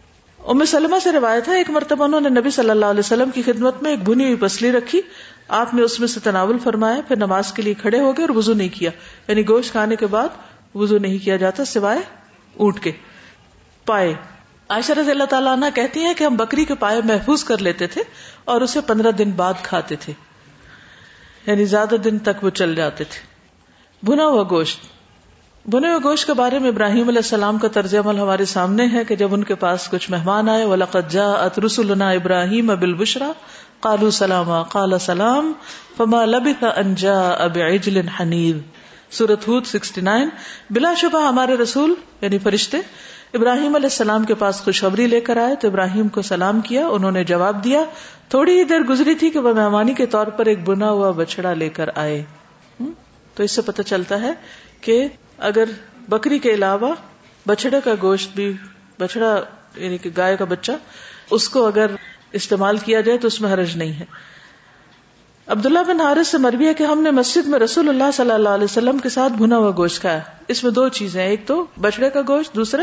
[SPEAKER 1] ام سلمہ سے روایت ہے، ایک مرتبہ انہوں نے نبی صلی اللہ علیہ وسلم کی خدمت میں ایک بھنی ہوئی پسلی رکھی۔ آپ نے اس میں سے تناول فرمایا، پھر نماز کے لیے کھڑے ہو گئے اور وضو نہیں کیا۔ یعنی گوشت کھانے کے بعد وضو نہیں کیا جاتا، سوائے اونٹ کے پائے۔ عائشہ رضی اللہ تعالیٰ عنہ کہتی ہیں کہ ہم بکری کے پائے محفوظ کر لیتے تھے اور اسے پندرہ دن بعد کھاتے تھے۔ یعنی زیادہ دن تک وہ چل جاتے تھے۔ بنا ہوا گوشت۔ بنے ہوئے گوشت کے بارے میں ابراہیم علیہ السلام کا طرز عمل ہمارے سامنے ہے کہ جب ان کے پاس کچھ مہمان آئے ولاقت جا رسولنا ابراہیم اب البشرا کالو سلام کالا سلام، فما لبث انجا اب عجل حنیب سورت ہود سکسٹی نائن۔ بلا شبہ ہمارے رسول یعنی فرشتے، ابراہیم علیہ السلام کے پاس خوشخبری لے کر آئے تو ابراہیم کو سلام کیا، انہوں نے جواب دیا، تھوڑی ہی دیر گزری تھی کہ وہ مہمانی کے طور پر ایک بنا ہوا بچڑا لے کر آئے۔ تو اس سے پتہ چلتا ہے کہ اگر بکری کے علاوہ بچڑے کا گوشت بھی بچڑا یعنی کہ گائے کا بچہ، اس کو اگر استعمال کیا جائے تو اس میں حرج نہیں ہے۔ عبداللہ بن حارث سے مربی ہے کہ ہم نے مسجد میں رسول اللہ صلی اللہ علیہ وسلم کے ساتھ بھنا ہوا گوشت کھایا۔ اس میں دو چیزیں ایک تو بچڑے کا گوشت، دوسرے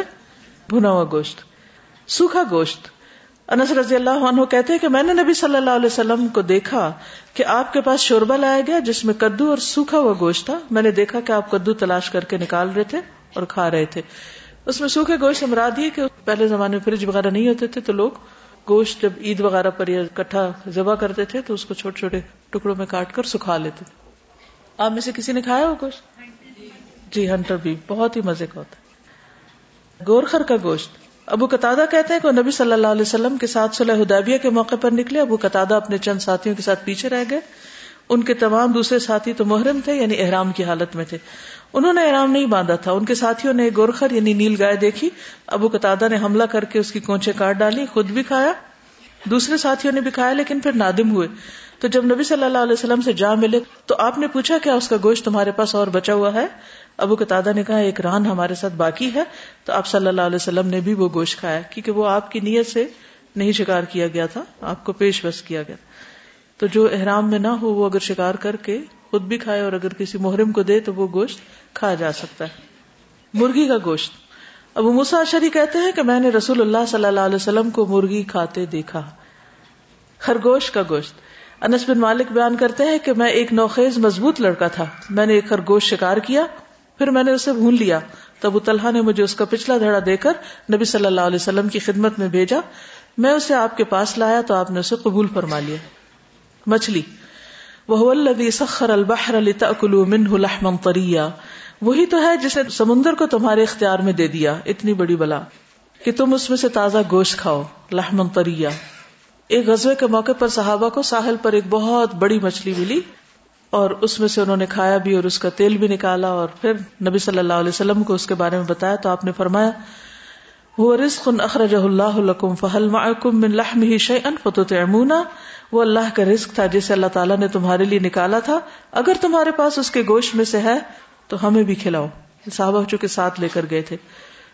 [SPEAKER 1] بھنا ہوا گوشت۔ سوکھا گوشت۔ انس رضی اللہ عنہ کہتے ہیں کہ میں نے نبی صلی اللہ علیہ وسلم کو دیکھا کہ آپ کے پاس شوربہ لایا گیا جس میں کدو اور سوکھا ہوا گوشت تھا۔ میں نے دیکھا کہ آپ کدو تلاش کر کے نکال رہے تھے اور کھا رہے تھے۔ اس میں سوکھے گوشت سے مراد یہ کہ پہلے زمانے میں فریج وغیرہ نہیں ہوتے تھے تو لوگ گوشت جب عید وغیرہ پر یا کٹھا ذبح کرتے تھے تو اس کو چھوٹے چھوٹے ٹکڑوں میں کاٹ کر سکھا لیتے تھے۔ آپ میں سے کسی نے کھایا وہ گوشت؟ جی ہنٹر بھی بہت ہی مزے کا ہوتا ہے۔ گورخر کا گوشت۔ ابو قطع کہتے ہیں کہ نبی صلی اللہ علیہ وسلم کے ساتھ صلی حدیبیہ کے موقع پر نکلے۔ ابو قطع اپنے چند ساتھیوں کے ساتھ پیچھے رہ گئے۔ ان کے تمام دوسرے ساتھی تو محرم تھے یعنی احرام کی حالت میں تھے۔ انہوں نے احرام نہیں باندھا تھا۔ ان کے ساتھیوں نے گورخر یعنی نیل گائے دیکھی۔ ابو قطع نے حملہ کر کے اس کی کونچے کاٹ ڈالی، خود بھی کھایا۔ دوسرے ساتھیوں نے بھی کھایا، لیکن پھر نادم ہوئے۔ تو جب نبی صلی اللہ علیہ وسلم سے جا ملے تو آپ نے پوچھا، کیا اس کا گوشت تمہارے پاس اور بچا ہوا ہے؟ ابو قطع نے کہا، ایک ران ہمارے ساتھ باقی ہے، تو آپ صلی اللہ علیہ وسلم نے بھی وہ گوشت کھایا، کیونکہ وہ آپ کی نیت سے نہیں شکار کیا گیا تھا، آپ کو پیش بس کیا گیا۔ تو جو احرام میں نہ ہو، وہ اگر شکار کر کے خود بھی کھائے اور اگر کسی محرم کو دے، تو وہ گوشت کھایا جا سکتا ہے۔ مرغی کا گوشت۔ ابو مسا شری کہتے ہیں کہ میں نے رسول اللہ صلی اللہ علیہ وسلم کو مرغی کھاتے دیکھا۔ خرگوش کا گوشت۔ انس بن مالک بیان کرتے ہیں کہ میں ایک نوخیز مضبوط لڑکا تھا۔ میں نے ایک خرگوش شکار کیا پھر میں نے اسے بھون لیا۔ تب طلحہ نے مجھے اس کا پچھلا دھڑا دے کر نبی صلی اللہ علیہ وسلم کی خدمت میں بھیجا۔ میں اسے آپ کے پاس لایا تو آپ نے اسے قبول فرما لیا۔ مچھلی۔ وہ سخر البحر منه لحما طريا۔ وہی تو ہے جس نے سمندر کو تمہارے اختیار میں دے دیا۔ اتنی بڑی بلا۔ کہ تم اس میں سے تازہ گوشت کھاؤ۔ لحما طريا۔ ایک غزوے کے موقع پر صحابہ کو ساحل پر ایک بہت بڑی مچھلی ملی۔ اور اس میں سے انہوں نے کھایا بھی اور اس کا تیل بھی نکالا اور پھر نبی صلی اللہ علیہ وسلم کو اس کے بارے میں بتایا تو آپ نے فرمایا وہ رزق اخرجہ اللہ لکم فہل معکم من لحمہ شیئا فتطعمونا؟ وہ اللہ کا رزق تھا جسے اللہ تعالیٰ نے تمہارے لیے نکالا تھا۔ اگر تمہارے پاس اس کے گوشت میں سے ہے تو ہمیں بھی کھلاؤ۔ صحابہ چونکہ ساتھ لے کر گئے تھے۔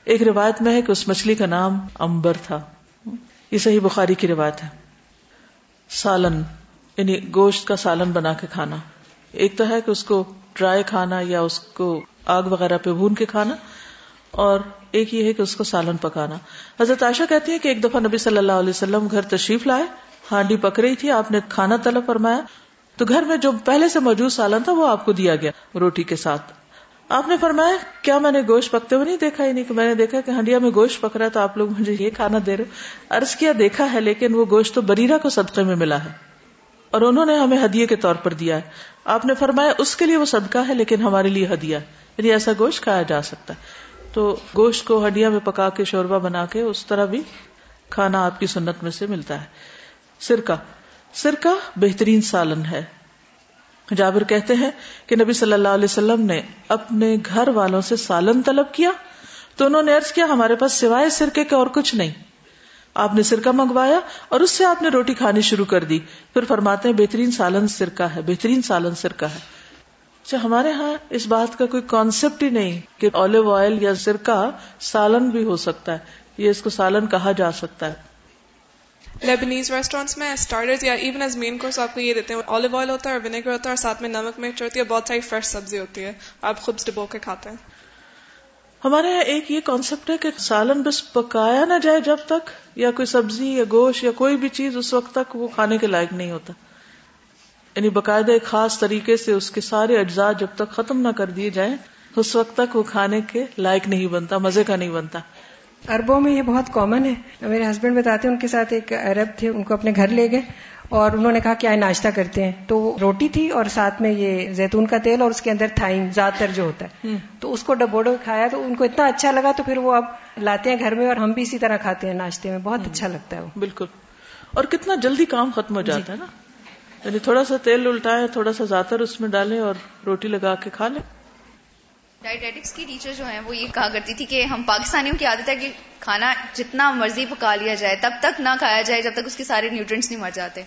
[SPEAKER 1] ایک روایت میں ہے کہ اس مچھلی کا نام امبر تھا۔ یہ صحیح بخاری کی روایت ہے۔ سالن یعنی گوشت کا سالن بنا کے کھانا۔ ایک تو ہے کہ اس کو ڈرائی کھانا یا اس کو آگ وغیرہ پہ بھون کے کھانا، اور ایک یہ ہے کہ اس کو سالن پکانا۔ حضرت عائشہ کہتی ہے کہ ایک دفعہ نبی صلی اللہ علیہ وسلم گھر تشریف لائے، ہانڈی پک رہی تھی، آپ نے کھانا طلب فرمایا۔ تو گھر میں جو پہلے سے موجود سالن تھا، وہ آپ کو دیا گیا روٹی کے ساتھ۔ آپ نے فرمایا، کیا میں نے گوشت پکتے ہوئے نہیں دیکھا؟ ہی نہیں کہ میں نے دیکھا کہ ہنڈیا میں گوشت پک رہا ہے تو آپ لوگ مجھے یہ کھانا دے رہے ارض کیا دیکھا ہے، لیکن وہ گوشت تو بریرا کو صدقے میں ملا ہے۔ اور انہوں نے ہمیں ہدیے کے طور پر دیا ہے۔ آپ نے فرمایا، اس کے لیے وہ صدقہ ہے، لیکن ہمارے لیے ہدیہ یعنی ایسا گوشت کھایا جا سکتا ہے۔ تو گوشت کو ہڈیا میں پکا کے شوربا بنا کے، اس طرح بھی کھانا آپ کی سنت میں سے ملتا ہے۔ سرکہ۔ سرکہ بہترین سالن ہے۔ جابر کہتے ہیں کہ نبی صلی اللہ علیہ وسلم نے اپنے گھر والوں سے سالن طلب کیا۔ تو انہوں نے ارض کیا، ہمارے پاس سوائے سرکے کے اور کچھ نہیں۔ آپ نے سرکہ منگوایا اور اس سے آپ نے روٹی کھانی شروع کر دی۔ پھر فرماتے ہیں، بہترین سالن سرکہ ہے، بہترین سالن سرکہ ہے۔ اچھا ہمارے ہاں اس بات کا کوئی کانسیپٹ ہی نہیں کہ آلو آئل یا سرکہ سالن بھی ہو سکتا ہے، یہ اس کو سالن کہا جا سکتا ہے۔
[SPEAKER 11] لیبنیز ریسٹورینٹس میں اسٹارٹر یا ایون ایز مین کورس آپ کو یہ دیتے ہیں آلو آئل ہوتا ہے اور ونیگر ہوتا ہے اور ساتھ میں نمک مرچ ہوتی ہے، بہت ساری فریش سبزی ہوتی ہے۔ آپ خود ڈبو کے کھاتے ہیں۔
[SPEAKER 1] ہمارے یہاں ایک یہ کانسیپٹ ہے کہ سالن بس پکایا نہ جائے جب تک، یا کوئی سبزی یا گوشت یا کوئی بھی چیز اس وقت تک وہ کھانے کے لائق نہیں ہوتا۔ یعنی باقاعدہ ایک خاص طریقے سے اس کے سارے اجزاء جب تک ختم نہ کر دیے جائیں، اس وقت تک وہ کھانے کے لائق نہیں بنتا، مزے کا نہیں بنتا۔
[SPEAKER 3] اربوں میں یہ بہت کامن ہے۔ میرے ہسبینڈ بتاتے ہیں، ان کے ساتھ ایک عرب تھے، ان کو اپنے گھر لے گئے۔ اور انہوں نے کہا کہ آئے ناشتہ کرتے ہیں۔ تو روٹی تھی اور ساتھ میں یہ زیتون کا تیل اور اس کے اندر تھائم زیادہ تر جو ہوتا ہے۔ تو اس کو ڈبوڈو کھایا تو ان کو اتنا اچھا لگا تو پھر وہ اب لاتے ہیں گھر میں اور ہم بھی اسی طرح کھاتے ہیں ناشتے میں۔ بہت اچھا لگتا ہے وہ۔
[SPEAKER 1] بالکل۔ اور کتنا جلدی کام ختم ہو جاتا ہے نا۔ یعنی تھوڑا سا تیل الٹائے تھوڑا سا زیادہ اس میں ڈالیں اور روٹی لگا کے کھا لیں
[SPEAKER 2] ڈائٹیٹکس کی ٹیچر جو ہیں وہ یہ کہا کرتی تھی کہ ہم پاکستانیوں کی عادت ہے کہ کھانا جتنا مرضی پکا لیا جائے تب تک نہ کھایا جائے جب تک اس کے سارے نیوٹرنٹس نہیں مر جاتے۔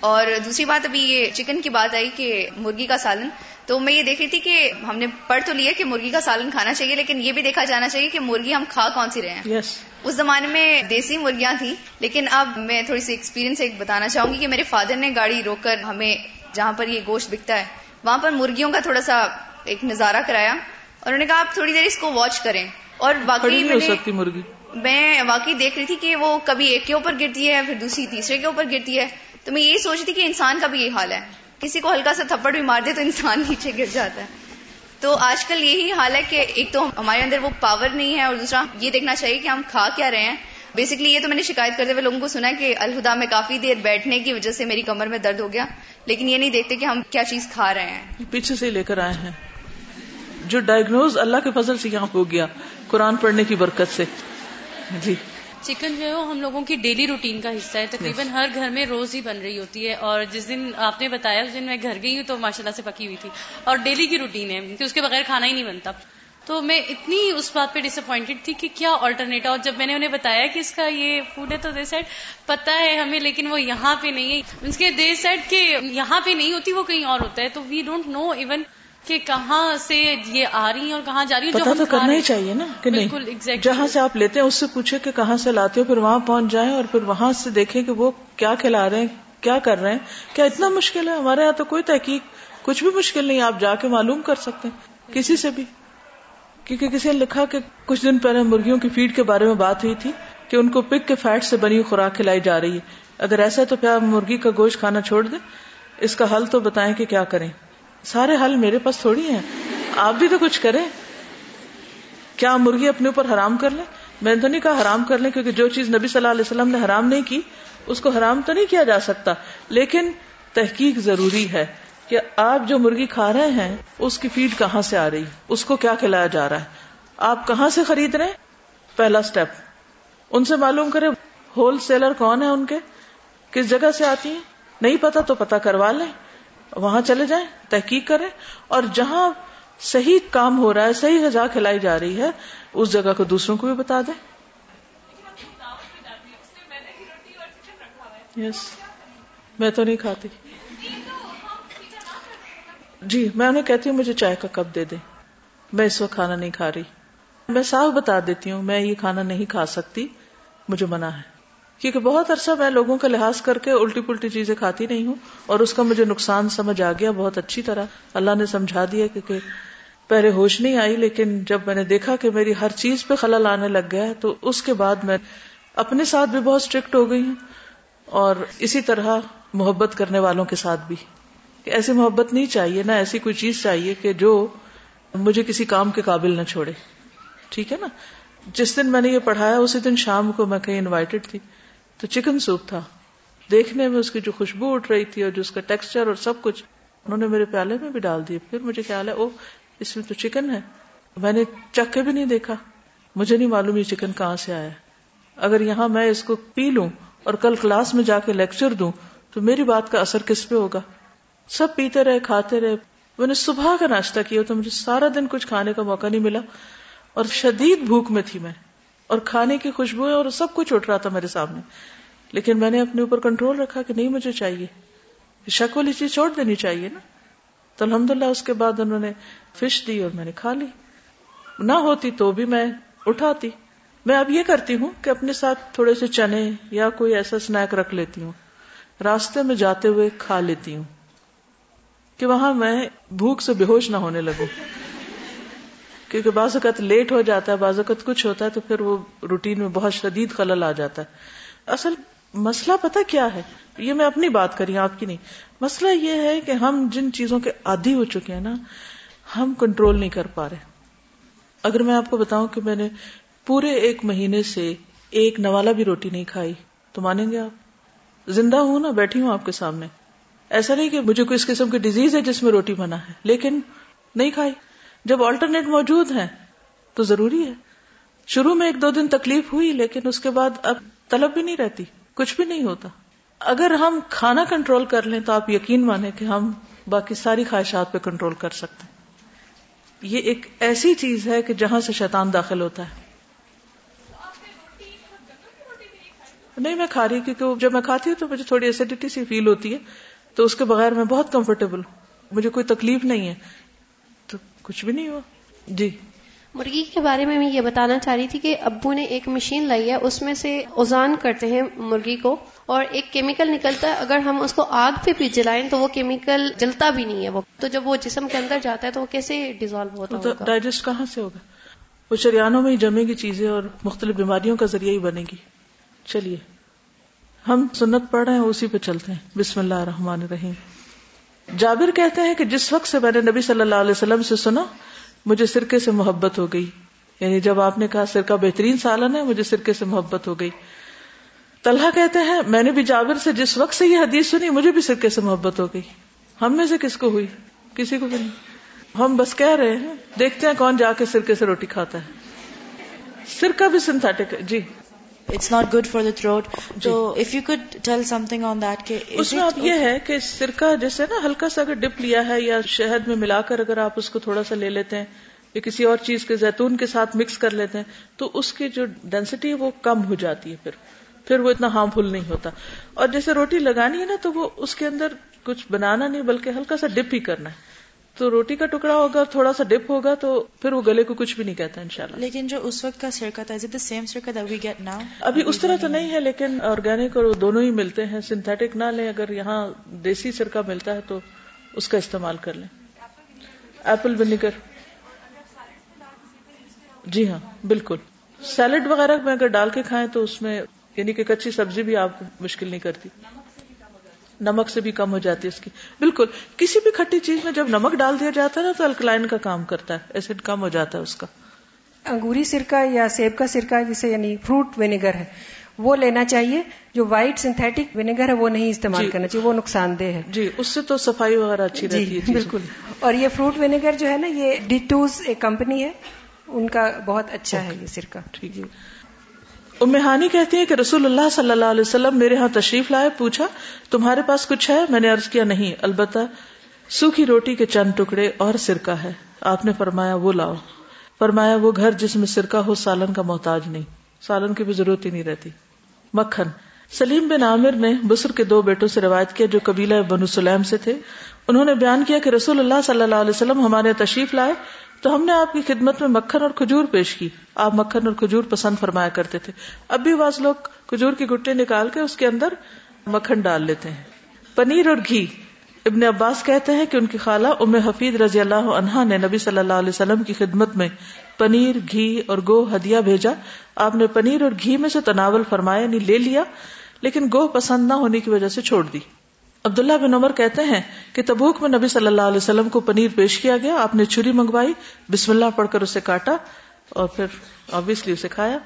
[SPEAKER 2] اور دوسری بات ابھی یہ چکن کی بات آئی کہ مرغی کا سالن۔ تو میں یہ دیکھ رہی تھی کہ ہم نے پڑھ تو لیا کہ مرغی کا سالن کھانا چاہیے لیکن یہ بھی دیکھا جانا چاہیے کہ مرغی ہم کھا کون سی رہے ہیں۔ Yes. اس زمانے میں دیسی مرغیاں تھیں لیکن اب میں تھوڑی سی ایکسپیرینس ایک بتانا چاہوں گی کہ میرے فادر نے گاڑی روک کر ہمیں جہاں پر یہ گوشت بکتا ہے وہاں پر مرغیوں کا تھوڑا سا ایک نظارہ کرایا۔ انہوں نے کہا آپ تھوڑی دیر اس کو واچ کریں. اور باقی
[SPEAKER 1] مرغی۔
[SPEAKER 2] میں واقعی دیکھ رہی تھی کہ وہ کبھی ایک کے اوپر گرتی ہے پھر دوسری تیسرے کے اوپر گرتی ہے۔ تو میں یہی سوچ رہی تھی کہ انسان کا بھی یہی حال ہے۔ کسی کو ہلکا سا تھپڑ بھی مار دے تو انسان (laughs) نیچے گر جاتا ہے۔ تو آج کل یہی حال ہے کہ ایک تو ہمارے اندر وہ پاور نہیں ہے اور دوسرا یہ دیکھنا چاہیے کہ ہم کھا کیا رہے ہیں۔ بیسکلی یہ تو میں نے شکایت کرتے ہوئے لوگوں کو سنا کہ الہدا میں کافی دیر بیٹھنے کی وجہ سے میری کمر میں درد ہو گیا لیکن یہ نہیں دیکھتے کہ ہم کیا چیز کھا رہے ہیں۔
[SPEAKER 1] پیچھے سے لے کر آئے ہیں۔ جو ڈائگنوز اللہ کے فضل سے یہاں ہو گیا قرآن پڑھنے کی برکت سے۔ جی۔
[SPEAKER 12] چکن جو ہے وہ ہم لوگوں کی ڈیلی روٹین کا حصہ ہے۔ تقریباً ہر گھر میں روز ہی بن رہی ہوتی ہے۔ اور جس دن آپ نے بتایا اس دن میں گھر گئی ہوں تو ماشاء اللہ سے پکی ہوئی تھی۔ اور ڈیلی کی روٹین ہے کہ اس کے بغیر کھانا ہی نہیں بنتا۔ تو میں اتنی اس بات پہ ڈس اپوائنٹڈ تھی کہ کیا آلٹرنیٹ اور جب میں نے انہیں بتایا کہ اس کا یہ فوڈ ہے تو دے سیٹ پتا ہے ہمیں لیکن وہ یہاں پہ نہیں ہے۔ اس کے دے سیٹ کہ یہاں پہ نہیں ہوتی وہ کہیں اور ہوتا ہے۔ تو وی ڈونٹ نو ایون کہ کہاں سے یہ آ رہی ہیں اور کہاں جا رہی ہیں
[SPEAKER 1] پتا تو کرنا ہی چاہیے نا کہ نہیں جہاں سے آپ لیتے ہیں اس سے پوچھے کہ کہاں سے لاتے ہو پھر وہاں پہنچ جائیں اور پھر وہاں سے دیکھیں کہ وہ کیا کھلا رہے ہیں کیا کر رہے ہیں۔ کیا اتنا مشکل ہے؟ ہمارے یہاں تو کوئی تحقیق کچھ بھی مشکل نہیں آپ جا کے معلوم کر سکتے ہیں۔ کسی سے بھی۔ کیونکہ کسی نے لکھا کہ کچھ دن پہلے مرغیوں کی فیڈ کے بارے میں بات ہوئی تھی کہ ان کو پک کے فیٹ سے بنی خوراک کھلائی جا رہی ہے۔ اگر ایسا تو کیا مرغی کا گوشت کھانا چھوڑ دیں؟ اس کا حل تو بتائیں کہ کیا کریں۔ سارے حل میرے پاس تھوڑی ہیں۔ آپ بھی تو کچھ کریں۔ کیا مرغی اپنے اوپر حرام کر لیں؟ میں تو نہیں کہا حرام کر لیں، کیونکہ جو چیز نبی صلی اللہ علیہ وسلم نے حرام نہیں کی، اس کو حرام تو نہیں کیا جا سکتا۔ لیکن تحقیق ضروری ہے کہ آپ جو مرغی کھا رہے ہیں، اس کی فیڈ کہاں سے آ رہی؟ اس کو کیا کھلایا جا رہا ہے؟ آپ کہاں سے خرید رہے ہیں؟ پہلا اسٹیپ ان سے معلوم کرے، ہول سیلر کون ہے ان کے؟ کس جگہ سے آتی ہیں؟ نہیں پتا تو پتا کروا لیں۔ وہاں چلے جائیں، تحقیق کریں، اور جہاں صحیح کام ہو رہا ہے، صحیح غذا کھلائی جا رہی ہے، اس جگہ کو دوسروں کو بھی بتا دیں۔ یس میں تو نہیں کھاتی۔ جی میں انہیں کہتی ہوں، مجھے چائے کا کپ دے دیں۔ میں اس وقت کھانا نہیں کھا رہی۔ میں صاف بتا دیتی ہوں، میں یہ کھانا نہیں کھا سکتی، مجھے منع ہے۔ کیونکہ بہت عرصہ میں لوگوں کا لحاظ کر کے الٹی پلٹی چیزیں کھاتی نہیں ہوں اور اس کا مجھے نقصان سمجھ آ گیا بہت اچھی طرح۔ اللہ نے سمجھا دیا کیونکہ پہلے ہوش نہیں آئی، لیکن جب میں نے دیکھا کہ میری ہر چیز پہ خلل آنے لگ گیا تو اس کے بعد میں اپنے ساتھ بھی بہت اسٹرکٹ ہو گئی ہوں اور اسی طرح محبت کرنے والوں کے ساتھ بھی۔ کہ ایسی محبت نہیں چاہیے، نہ ایسی کوئی چیز چاہیے کہ جو مجھے کسی کام کے قابل نہ چھوڑے۔ ٹھیک ہے نا؟ جس دن میں نے یہ پڑھایا، اسی دن شام کو میں کہیں انوائٹڈ تھی۔ تو چکن سوپ تھا۔ دیکھنے میں اس کی جو خوشبو اٹھ رہی تھی اور جو اس کا ٹیکسچر اور سب کچھ، انہوں نے میرے پیالے میں بھی ڈال دیے۔ پھر مجھے خیال ہے او اس میں تو چکن ہے۔ میں نے چکھ کے بھی نہیں دیکھا۔ مجھے نہیں معلوم یہ چکن کہاں سے آیا اگر یہاں میں اس کو پی لوں اور کل کلاس میں جا کے لیکچر دوں، تو میری بات کا اثر کس پہ ہوگا؟ سب پیتے رہے، کھاتے رہے۔ میں نے صبح کا ناشتہ کیا تو مجھے سارا دن کچھ کھانے کا موقع نہیں ملا اور شدید بھوک میں تھی میں۔ اور کھانے کی خوشبو اور سب کچھ اٹھ رہا تھا میرے سامنے۔ لیکن میں نے اپنے اوپر کنٹرول رکھا کہ نہیں مجھے چاہیے۔ شک والی چیز چھوڑ دینی چاہیے نا۔ تو الحمد للہ اس کے بعد انہوں نے فش دی اور میں نے کھا لی۔ نہ ہوتی تو بھی میں اٹھاتی۔ میں اب یہ کرتی ہوں کہ اپنے ساتھ تھوڑے سے چنے یا کوئی ایسا اسنیک رکھ لیتی ہوں۔ راستے میں جاتے ہوئے کھا لیتی ہوں۔ کہ وہاں میں بھوک سے بے ہوش نہ ہونے لگوں۔ کیونکہ بعض اوقات لیٹ ہو جاتا ہے، بعض اوقات کچھ ہوتا ہے تو پھر وہ روٹین میں بہت شدید خلل آ جاتا ہے۔ اصل مسئلہ پتا کیا ہے؟ یہ میں اپنی بات کری، آپ کی نہیں۔ مسئلہ یہ ہے کہ ہم جن چیزوں کے عادی ہو چکے ہیں نا، ہم کنٹرول نہیں کر پا رہے۔ اگر میں آپ کو بتاؤں کہ میں نے پورے ایک مہینے سے ایک نوالا بھی روٹی نہیں کھائی، تو مانیں گے آپ؟ زندہ ہوں نا، بیٹھی ہوں آپ کے سامنے۔ ایسا نہیں کہ مجھے کوئی اس قسم کی ڈیزیز ہے جس میں روٹی بنا ہے، لیکن نہیں کھائی۔ جب آلٹرنیٹ موجود ہے تو ضروری ہے۔ شروع میں ایک دو دن تکلیف ہوئی، لیکن اس کے بعد اب طلب بھی نہیں رہتی، کچھ بھی نہیں ہوتا۔ اگر ہم کھانا کنٹرول کر لیں، تو آپ یقین مانیں کہ ہم باقی ساری خواہشات پہ کنٹرول کر سکتے ہیں۔ یہ ایک ایسی چیز ہے کہ جہاں سے شیطان داخل ہوتا ہے۔ نہیں، میں کھا رہی کیونکہ جب میں کھاتی ہوں تو مجھے تھوڑی ایسیڈیٹی سی فیل ہوتی ہے، تو اس کے بغیر میں بہت کمفرٹیبل ہوں۔ مجھے کوئی تکلیف نہیں ہے۔ کچھ بھی نہیں ہوا۔ جی۔
[SPEAKER 13] مرغی کے بارے میں میں یہ بتانا چاہ رہی تھی کہ ابو نے ایک مشین لائی ہے اس میں سے اوزان کرتے ہیں مرغی کو اور ایک کیمیکل نکلتا ہے۔ اگر ہم اس کو آگ پہ بھی جلائیں تو وہ کیمیکل جلتا بھی نہیں ہے۔ وہ تو جب وہ جسم کے اندر جاتا ہے تو وہ کیسے ڈیزالو ہوتا ہے
[SPEAKER 1] ڈائجسٹ کہاں سے ہوگا؟ وہ شریانوں میں ہی جمے گی چیزیں اور مختلف بیماریوں کا ذریعہ ہی بنے گی۔ چلیے۔ ہم سنت پڑھ رہے ہیں اسی پہ چلتے ہیں۔ بسم اللہ الرحمن الرحیم۔ جابر کہتے ہیں کہ جس وقت سے میں نے نبی صلی اللہ علیہ وسلم سے سنا، مجھے سرکے سے محبت ہو گئی۔ یعنی جب آپ نے کہا سرکہ بہترین سالن ہے، مجھے سرکے سے محبت ہو گئی۔ طلحہ کہتے ہیں، میں نے بھی جابر سے جس وقت سے یہ حدیث سنی، مجھے بھی سرکے سے محبت ہو گئی۔ ہم میں سے کس کو ہوئی؟ کسی کو بھی نہیں۔ ہم بس کہہ رہے ہیں، دیکھتے ہیں کون جا کے سرکے سے روٹی کھاتا ہے۔ سرکہ بھی سنتھیٹک ہے۔ جی۔
[SPEAKER 9] It's not good for the throat تو if you could tell something on that
[SPEAKER 1] اس میں اب یہ ہے کہ سرکہ جیسے نا ہلکا سا اگر ڈپ لیا ہے یا شہد میں ملا کر اگر آپ اس کو تھوڑا سا لے لیتے ہیں یا کسی اور چیز کے زیتون کے ساتھ مکس کر لیتے ہیں تو اس کی جو ڈینسٹی ہے وہ کم ہو جاتی ہے پھر۔ پھر وہ اتنا ہارمفل نہیں ہوتا۔ اور جیسے روٹی لگانی ہے نا تو وہ اس کے اندر کچھ بنانا نہیں بلکہ ہلکا سا ڈپ ہی کرنا ہے۔ تو روٹی کا ٹکڑا ہوگا تھوڑا سا ڈپ ہوگا تو پھر وہ گلے کو کچھ بھی نہیں کہتا انشاءاللہ۔
[SPEAKER 9] لیکن جو اس وقت کا سرکہ تھا از سیم سرکہ وی گیٹ ناؤ
[SPEAKER 1] ابھی اس طرح تو نہیں ہے لیکن آرگینک اور دونوں ہی ملتے ہیں۔ سنتھیٹک نہ لیں اگر یہاں دیسی سرکہ ملتا ہے تو اس کا استعمال کر لیں۔ ایپل ونیگر جی ہاں بالکل۔ سیلڈ وغیرہ میں اگر ڈال کے کھائیں تو اس میں یعنی کہ کچی سبزی بھی آپ کو مشکل نہیں کرتی۔ نمک سے بھی کم ہو جاتی ہے اس کی۔ بالکل کسی بھی کھٹی چیز میں جب نمک ڈال دیا جاتا ہے نا تو الکلائن کا کام کرتا ہے ایسڈ کم ہو جاتا ہے اس کا۔
[SPEAKER 3] انگوری سرکہ یا سیب کا سرکہ جسے یعنی فروٹ وینیگر ہے وہ لینا چاہیے۔ جو وائٹ سنتھیٹک ونیگر ہے وہ نہیں استعمال
[SPEAKER 1] جی۔
[SPEAKER 3] کرنا چاہیے وہ نقصان دہ ہے۔
[SPEAKER 1] جی اس سے تو صفائی وغیرہ اچھی رہتی ہے
[SPEAKER 3] جی بالکل۔ اور یہ فروٹ ونیگر جو ہے نا یہ ڈیٹوز ایک کمپنی ہے۔ ان کا بہت اچھا ہے یہ سرکہ۔
[SPEAKER 1] ٹھیک ہے۔ ام ہانی کہتی ہے کہ رسول اللہ صلی اللہ علیہ وسلم میرے ہاں تشریف لائے، پوچھا، تمہارے پاس کچھ ہے؟ میں نے عرض کیا، نہیں، البتہ سوکھی روٹی کے چند ٹکڑے اور سرکہ ہے۔ آپ نے فرمایا، وہ لاؤ۔ فرمایا، وہ گھر جس میں سرکہ ہو، سالن کا محتاج نہیں۔ سالن کی بھی ضرورت ہی نہیں رہتی۔ مکھن۔ سلیم بن عامر نے بسر کے دو بیٹوں سے روایت کیا جو قبیلہ بنو سلیم سے تھے۔ انہوں نے بیان کیا کہ رسول اللہ صلی اللہ علیہ وسلم ہمارے ہاں تشریف لائے۔ تو ہم نے آپ کی خدمت میں مکھن اور کھجور پیش کی۔ آپ مکھن اور کھجور پسند فرمایا کرتے تھے۔ اب بھی بعض لوگ کھجور کی گٹے نکال کے اس کے اندر مکھن ڈال لیتے ہیں۔ پنیر اور گھی۔ ابن عباس کہتے ہیں کہ ان کی خالہ ام حفیظ رضی اللہ عنہا نے نبی صلی اللہ علیہ وسلم کی خدمت میں پنیر، گھی اور گو ہدیہ بھیجا۔ آپ نے پنیر اور گھی میں سے تناول فرمایا یعنی لے لیا، لیکن گو پسند نہ ہونے کی وجہ سے چھوڑ دی۔ عبداللہ بن عمر کہتے ہیں کہ تبوک میں نبی صلی اللہ علیہ وسلم کو پنیر پیش کیا گیا، آپ نے چھری منگوائی، بسم اللہ پڑھ کر اسے کاٹا اور پھر آبیسلی اسے کھایا۔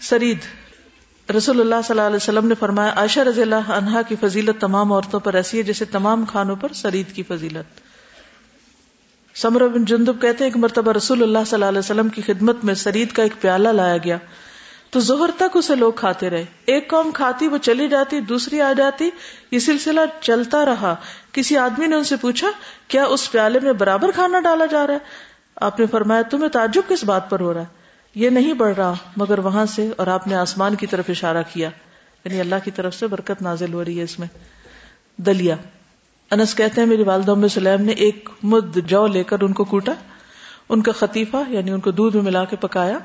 [SPEAKER 1] سرید رسول اللہ صلی اللہ علیہ وسلم نے فرمایا، عائشہ رضی اللہ عنہا کی فضیلت تمام عورتوں پر ایسی ہے جیسے تمام کھانوں پر سرید کی فضیلت۔ سمر بن جندب کہتے ہیں کہ مرتبہ رسول اللہ صلی اللہ علیہ وسلم کی خدمت میں سرید کا ایک پیالہ لایا گیا۔ تو زہر تک اسے لوگ کھاتے رہے۔ ایک قوم کھاتی، وہ چلی جاتی، دوسری آ جاتی۔ یہ سلسلہ چلتا رہا۔ کسی آدمی نے ان سے پوچھا، کیا اس پیالے میں برابر کھانا ڈالا جا رہا ہے؟ آپ نے فرمایا، تمہیں تعجب کس بات پر ہو رہا ہے؟ یہ نہیں بڑھ رہا، مگر وہاں سے اور آپ نے آسمان کی طرف اشارہ کیا۔ یعنی اللہ کی طرف سے برکت نازل ہو رہی ہے اس میں۔ دلیا۔ انس کہتے ہیں، میری والدہ سلیم نے ایک مد جو لے کر ان کو کوٹا۔ ان کا خطیفہ یعنی ان کو دودھ میں ملا کے پکایا۔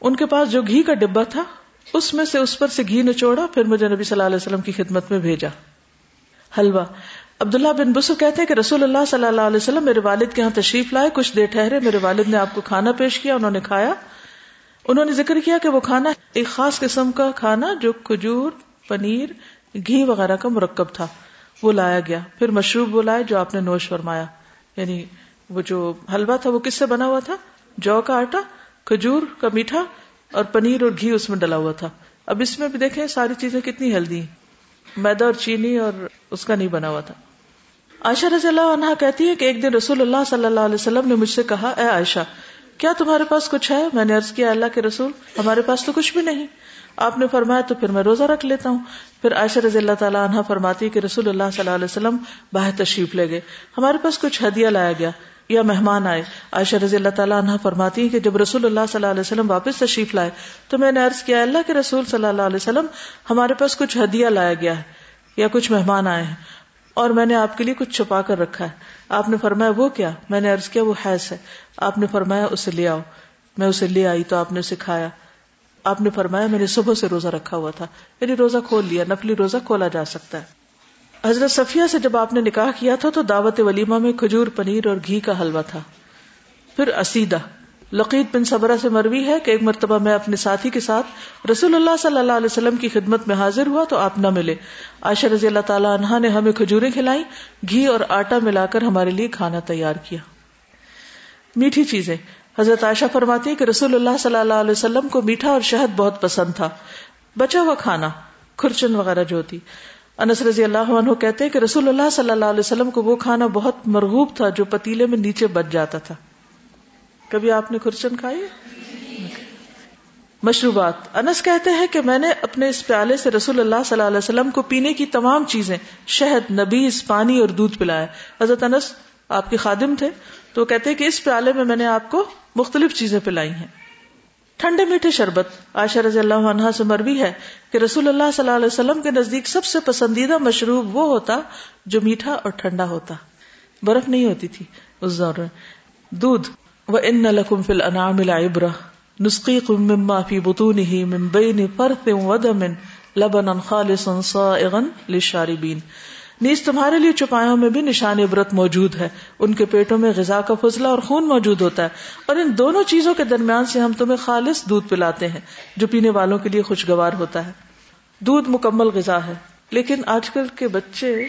[SPEAKER 1] ان کے پاس جو گھی کا ڈبا تھا، اس میں سے اس پر سے گھی نچوڑا، پھر مجھے نبی صلی اللہ علیہ وسلم کی خدمت میں بھیجا۔ حلوا عبداللہ بن بسو کہتے ہیں کہ رسول اللہ صلی اللہ علیہ وسلم میرے والد کے یہاں تشریف لائے، کچھ دیر ٹھہرے، میرے والد نے آپ کو کھانا پیش کیا، انہوں نے کھایا۔ انہوں نے ذکر کیا کہ وہ کھانا ایک خاص قسم کا کھانا جو کھجور، پنیر، گھی وغیرہ کا مرکب تھا، وہ لایا گیا۔ پھر مشروب وہ لائے جو آپ نے نوش فرمایا۔ یعنی وہ جو حلوا تھا، وہ کس سے بنا ہوا تھا؟ جو کا آٹا۔ کھجور کا میٹھا اور پنیر اور گھی اس میں ڈلا ہوا تھا۔ اب اس میں بھی دیکھیں ساری چیزیں کتنی ہیلدی میدا اور چینی اور اس کا نہیں بنا ہوا تھا۔ عائشہ رضی اللہ عنہ کہتی ہے کہ ایک دن رسول اللہ صلی اللہ علیہ وسلم نے مجھ سے کہا، اے عائشہ، کیا تمہارے پاس کچھ ہے؟ میں نے عرض کیا، اللہ کے رسول، ہمارے پاس تو کچھ بھی نہیں۔ آپ نے فرمایا تو پھر میں روزہ رکھ لیتا ہوں۔ پھر عائشہ رضی اللہ تعالیٰ عنہ فرماتی کہ رسول اللہ صلی اللہ علیہ وسلم باہر تشریف لے گئے۔ ہمارے پاس کچھ ہدیہ لایا گیا۔ یا مہمان آئے۔ عائشہ رضی اللہ تعالیٰ عنہ فرماتی ہیں کہ جب رسول اللہ صلی اللہ علیہ وسلم واپس تشریف لائے، تو میں نے عرض کیا، اللہ کے رسول صلی اللہ علیہ وسلم، ہمارے پاس کچھ ہدیہ لایا گیا ہے یا کچھ مہمان آئے ہیں، اور میں نے آپ کے لیے کچھ چھپا کر رکھا ہے۔ آپ نے فرمایا، وہ کیا؟ میں نے عرض کیا، وہ حیض ہے۔ آپ نے فرمایا، اسے لے آؤ۔ میں اسے لے آئی تو آپ نے اسے کھایا۔ آپ نے فرمایا، میں نے صبح سے روزہ رکھا ہوا تھا۔ یعنی روزہ کھول لیا، نفلی روزہ کھولا جا سکتا ہے۔ حضرت صفیہ سے جب آپ نے نکاح کیا تھا تو دعوت ولیمہ میں کھجور پنیر اور گھی کا حلوہ تھا۔ پھر اسیدہ لقید بن صبرہ سے مروی ہے کہ ایک مرتبہ میں اپنے ساتھی کے ساتھ رسول اللہ صلی اللہ علیہ وسلم کی خدمت میں حاضر ہوا تو آپ نہ ملے۔ عائشہ رضی اللہ تعالیٰ عنہ نے ہمیں کھجوریں کھلائی گھی اور آٹا ملا کر ہمارے لیے کھانا تیار کیا۔ میٹھی چیزیں۔ حضرت عائشہ فرماتی کہ رسول اللہ صلی اللہ علیہ وسلم کو میٹھا اور شہد بہت پسند تھا۔ بچا ہوا کھانا، کھرچن وغیرہ جو ہوتی۔ انس رضی اللہ عنہ کہتے ہیں کہ رسول اللہ صلی اللہ علیہ وسلم کو وہ کھانا بہت مرغوب تھا جو پتیلے میں نیچے بچ جاتا تھا۔ کبھی آپ نے کھرچن کھائی؟ مشروبات۔ انس کہتے ہیں کہ میں نے اپنے اس پیالے سے رسول اللہ صلی اللہ علیہ وسلم کو پینے کی تمام چیزیں، شہد، نبیز، پانی اور دودھ پلایا۔ حضرت انس آپ کے خادم تھے تو کہتے ہیں کہ اس پیالے میں میں نے آپ کو مختلف چیزیں پلائی ہیں۔ ٹھنڈے میٹھے شربت۔ عائشہ رضی اللہ عنہ سے مروی ہے کہ رسول اللہ صلی اللہ علیہ وسلم کے نزدیک سب سے پسندیدہ مشروب وہ ہوتا جو میٹھا اور ٹھنڈا ہوتا۔ برف نہیں ہوتی تھی اس دور میں۔ دودھ۔ و ان لکم فی الانعام العبرہ نسقیکم مما فی بطونہ من بین فرث و دم لبنا خالصا صائغا للشاربین نیز تمہارے لیے چپایوں میں بھی نشان عبرت موجود ہے۔ ان کے پیٹوں میں غذا کا فضلہ اور خون موجود ہوتا ہے۔ اور ان دونوں چیزوں کے درمیان سے ہم تمہیں خالص دودھ پلاتے ہیں، جو پینے والوں کے لیے خوشگوار ہوتا ہے۔ دودھ مکمل غذا ہے۔ لیکن آج کل کے بچے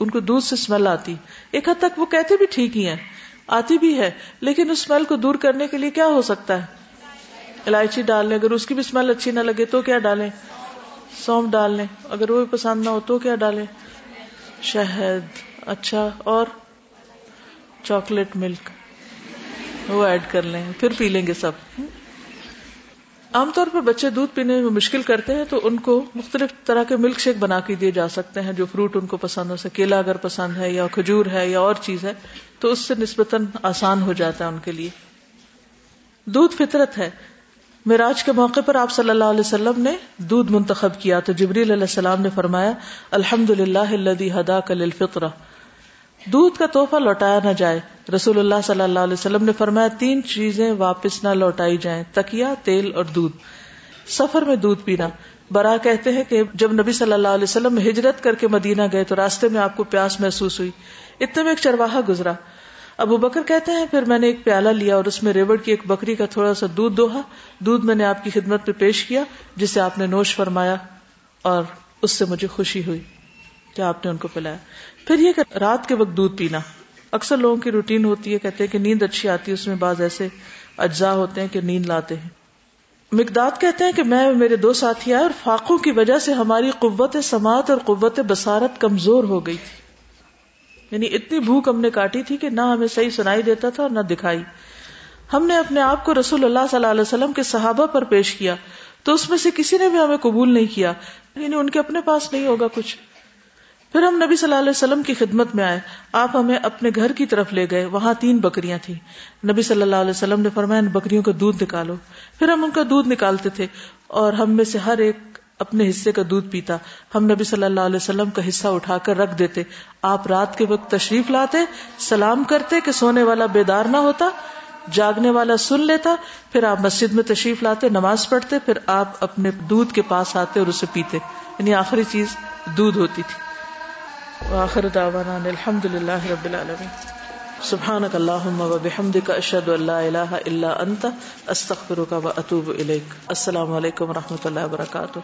[SPEAKER 1] ان کو دودھ سے اسمیل آتی۔ ایک حد تک وہ کہتے بھی ٹھیک ہی ہیں۔ آتی بھی ہے، لیکن اس اسمیل کو دور کرنے کے لیے کیا ہو سکتا ہے؟ الائچی ڈال لیں۔ اگر اس کی بھی اسمیل اچھی نہ لگے تو کیا ڈالیں؟ سونف ڈال لیں۔ اگر وہ بھی پسند نہ ہو تو کیا ڈالیں؟ شہد اچھا اور چاکلیٹ ملک۔ وہ ایڈ کر لیں، پھر پی لیں گے سب۔ عام طور پر بچے دودھ پینے میں مشکل کرتے ہیں، تو ان کو مختلف طرح کے ملک شیک بنا کے دیے جا سکتے ہیں، جو فروٹ ان کو پسند ہو سکے کیلا اگر پسند ہے، یا کھجور ہے، یا اور چیز ہے، تو اس سے نسبتاً آسان ہو جاتا ہے ان کے لیے۔ دودھ فطرت ہے۔ میراج کے موقع پر آپ صلی اللہ علیہ وسلم نے دودھ منتخب کیا تو جبریل علیہ السلام نے فرمایا الحمد للہ ہدا کل فطر دودھ کا تحفہ لوٹایا نہ جائے۔ رسول اللہ صلی اللہ علیہ وسلم نے فرمایا، تین چیزیں واپس نہ لوٹائی جائیں تکیا تیل اور دودھ۔ سفر میں دودھ پینا۔ برا کہتے ہیں کہ جب نبی صلی اللہ علیہ وسلم ہجرت کر کے مدینہ گئے تو راستے میں آپ کو پیاس محسوس ہوئی۔ اتنے میں ایک چرواہا گزرا۔ ابو بکر کہتے ہیں، پھر میں نے ایک پیالہ لیا اور اس میں ریوڑ کی ایک بکری کا تھوڑا سا دودھ دوہا۔ دودھ میں نے آپ کی خدمت پہ پیش کیا جسے آپ نے نوش فرمایا اور اس سے مجھے خوشی ہوئی کیا آپ نے ان کو پلایا۔ پھر یہ کہ رات کے وقت دودھ پینا۔ اکثر لوگوں کی روٹین ہوتی ہے، کہتے ہیں کہ نیند اچھی آتی ہے، اس میں بعض ایسے اجزاء ہوتے ہیں کہ نیند لاتے ہیں۔ مقداد کہتے ہیں کہ میں میرے دو ساتھی آئے اور فاقوں کی وجہ سے ہماری قوت سماعت اور قوت بسارت کمزور ہو گئی تھی۔ یعنی اتنی بھوک ہم نے کاٹی تھی کہ نہ ہمیں صحیح سنائی دیتا تھا اور نہ دکھائی۔ ہم نے اپنے آپ کو رسول اللہ صلی اللہ علیہ وسلم کے صحابہ پر پیش کیا، تو اس میں سے کسی نے بھی ہمیں قبول نہیں کیا۔ یعنی ان کے اپنے پاس نہیں ہوگا کچھ۔ پھر ہم نبی صلی اللہ علیہ وسلم کی خدمت میں آئے۔ آپ ہمیں اپنے گھر کی طرف لے گئے۔ وہاں تین بکریاں تھیں۔ نبی صلی اللہ علیہ وسلم نے فرمایا، ان بکریوں کا دودھ نکالو۔ پھر ہم ان کا دودھ نکالتے تھے اور ہم میں سے ہر ایک اپنے حصے کا دودھ پیتا۔ ہم نبی صلی اللہ علیہ وسلم کا حصہ اٹھا کر رکھ دیتے۔ آپ رات کے وقت تشریف لاتے، سلام کرتے کہ سونے والا بیدار نہ ہوتا، جاگنے والا سن لیتا، پھر آپ مسجد میں تشریف لاتے، نماز پڑھتے، پھر آپ اپنے دودھ کے پاس آتے اور اسے پیتے۔ یعنی آخری چیز دودھ ہوتی تھی۔ وآخر دعوانا الحمد للہ رب العالمین۔ سبحانك اللهم وبحمدك اشهد ان لا اله الا انت استغفرك واتوب اليك السلام علیکم و رحمۃ اللہ وبرکاتہ۔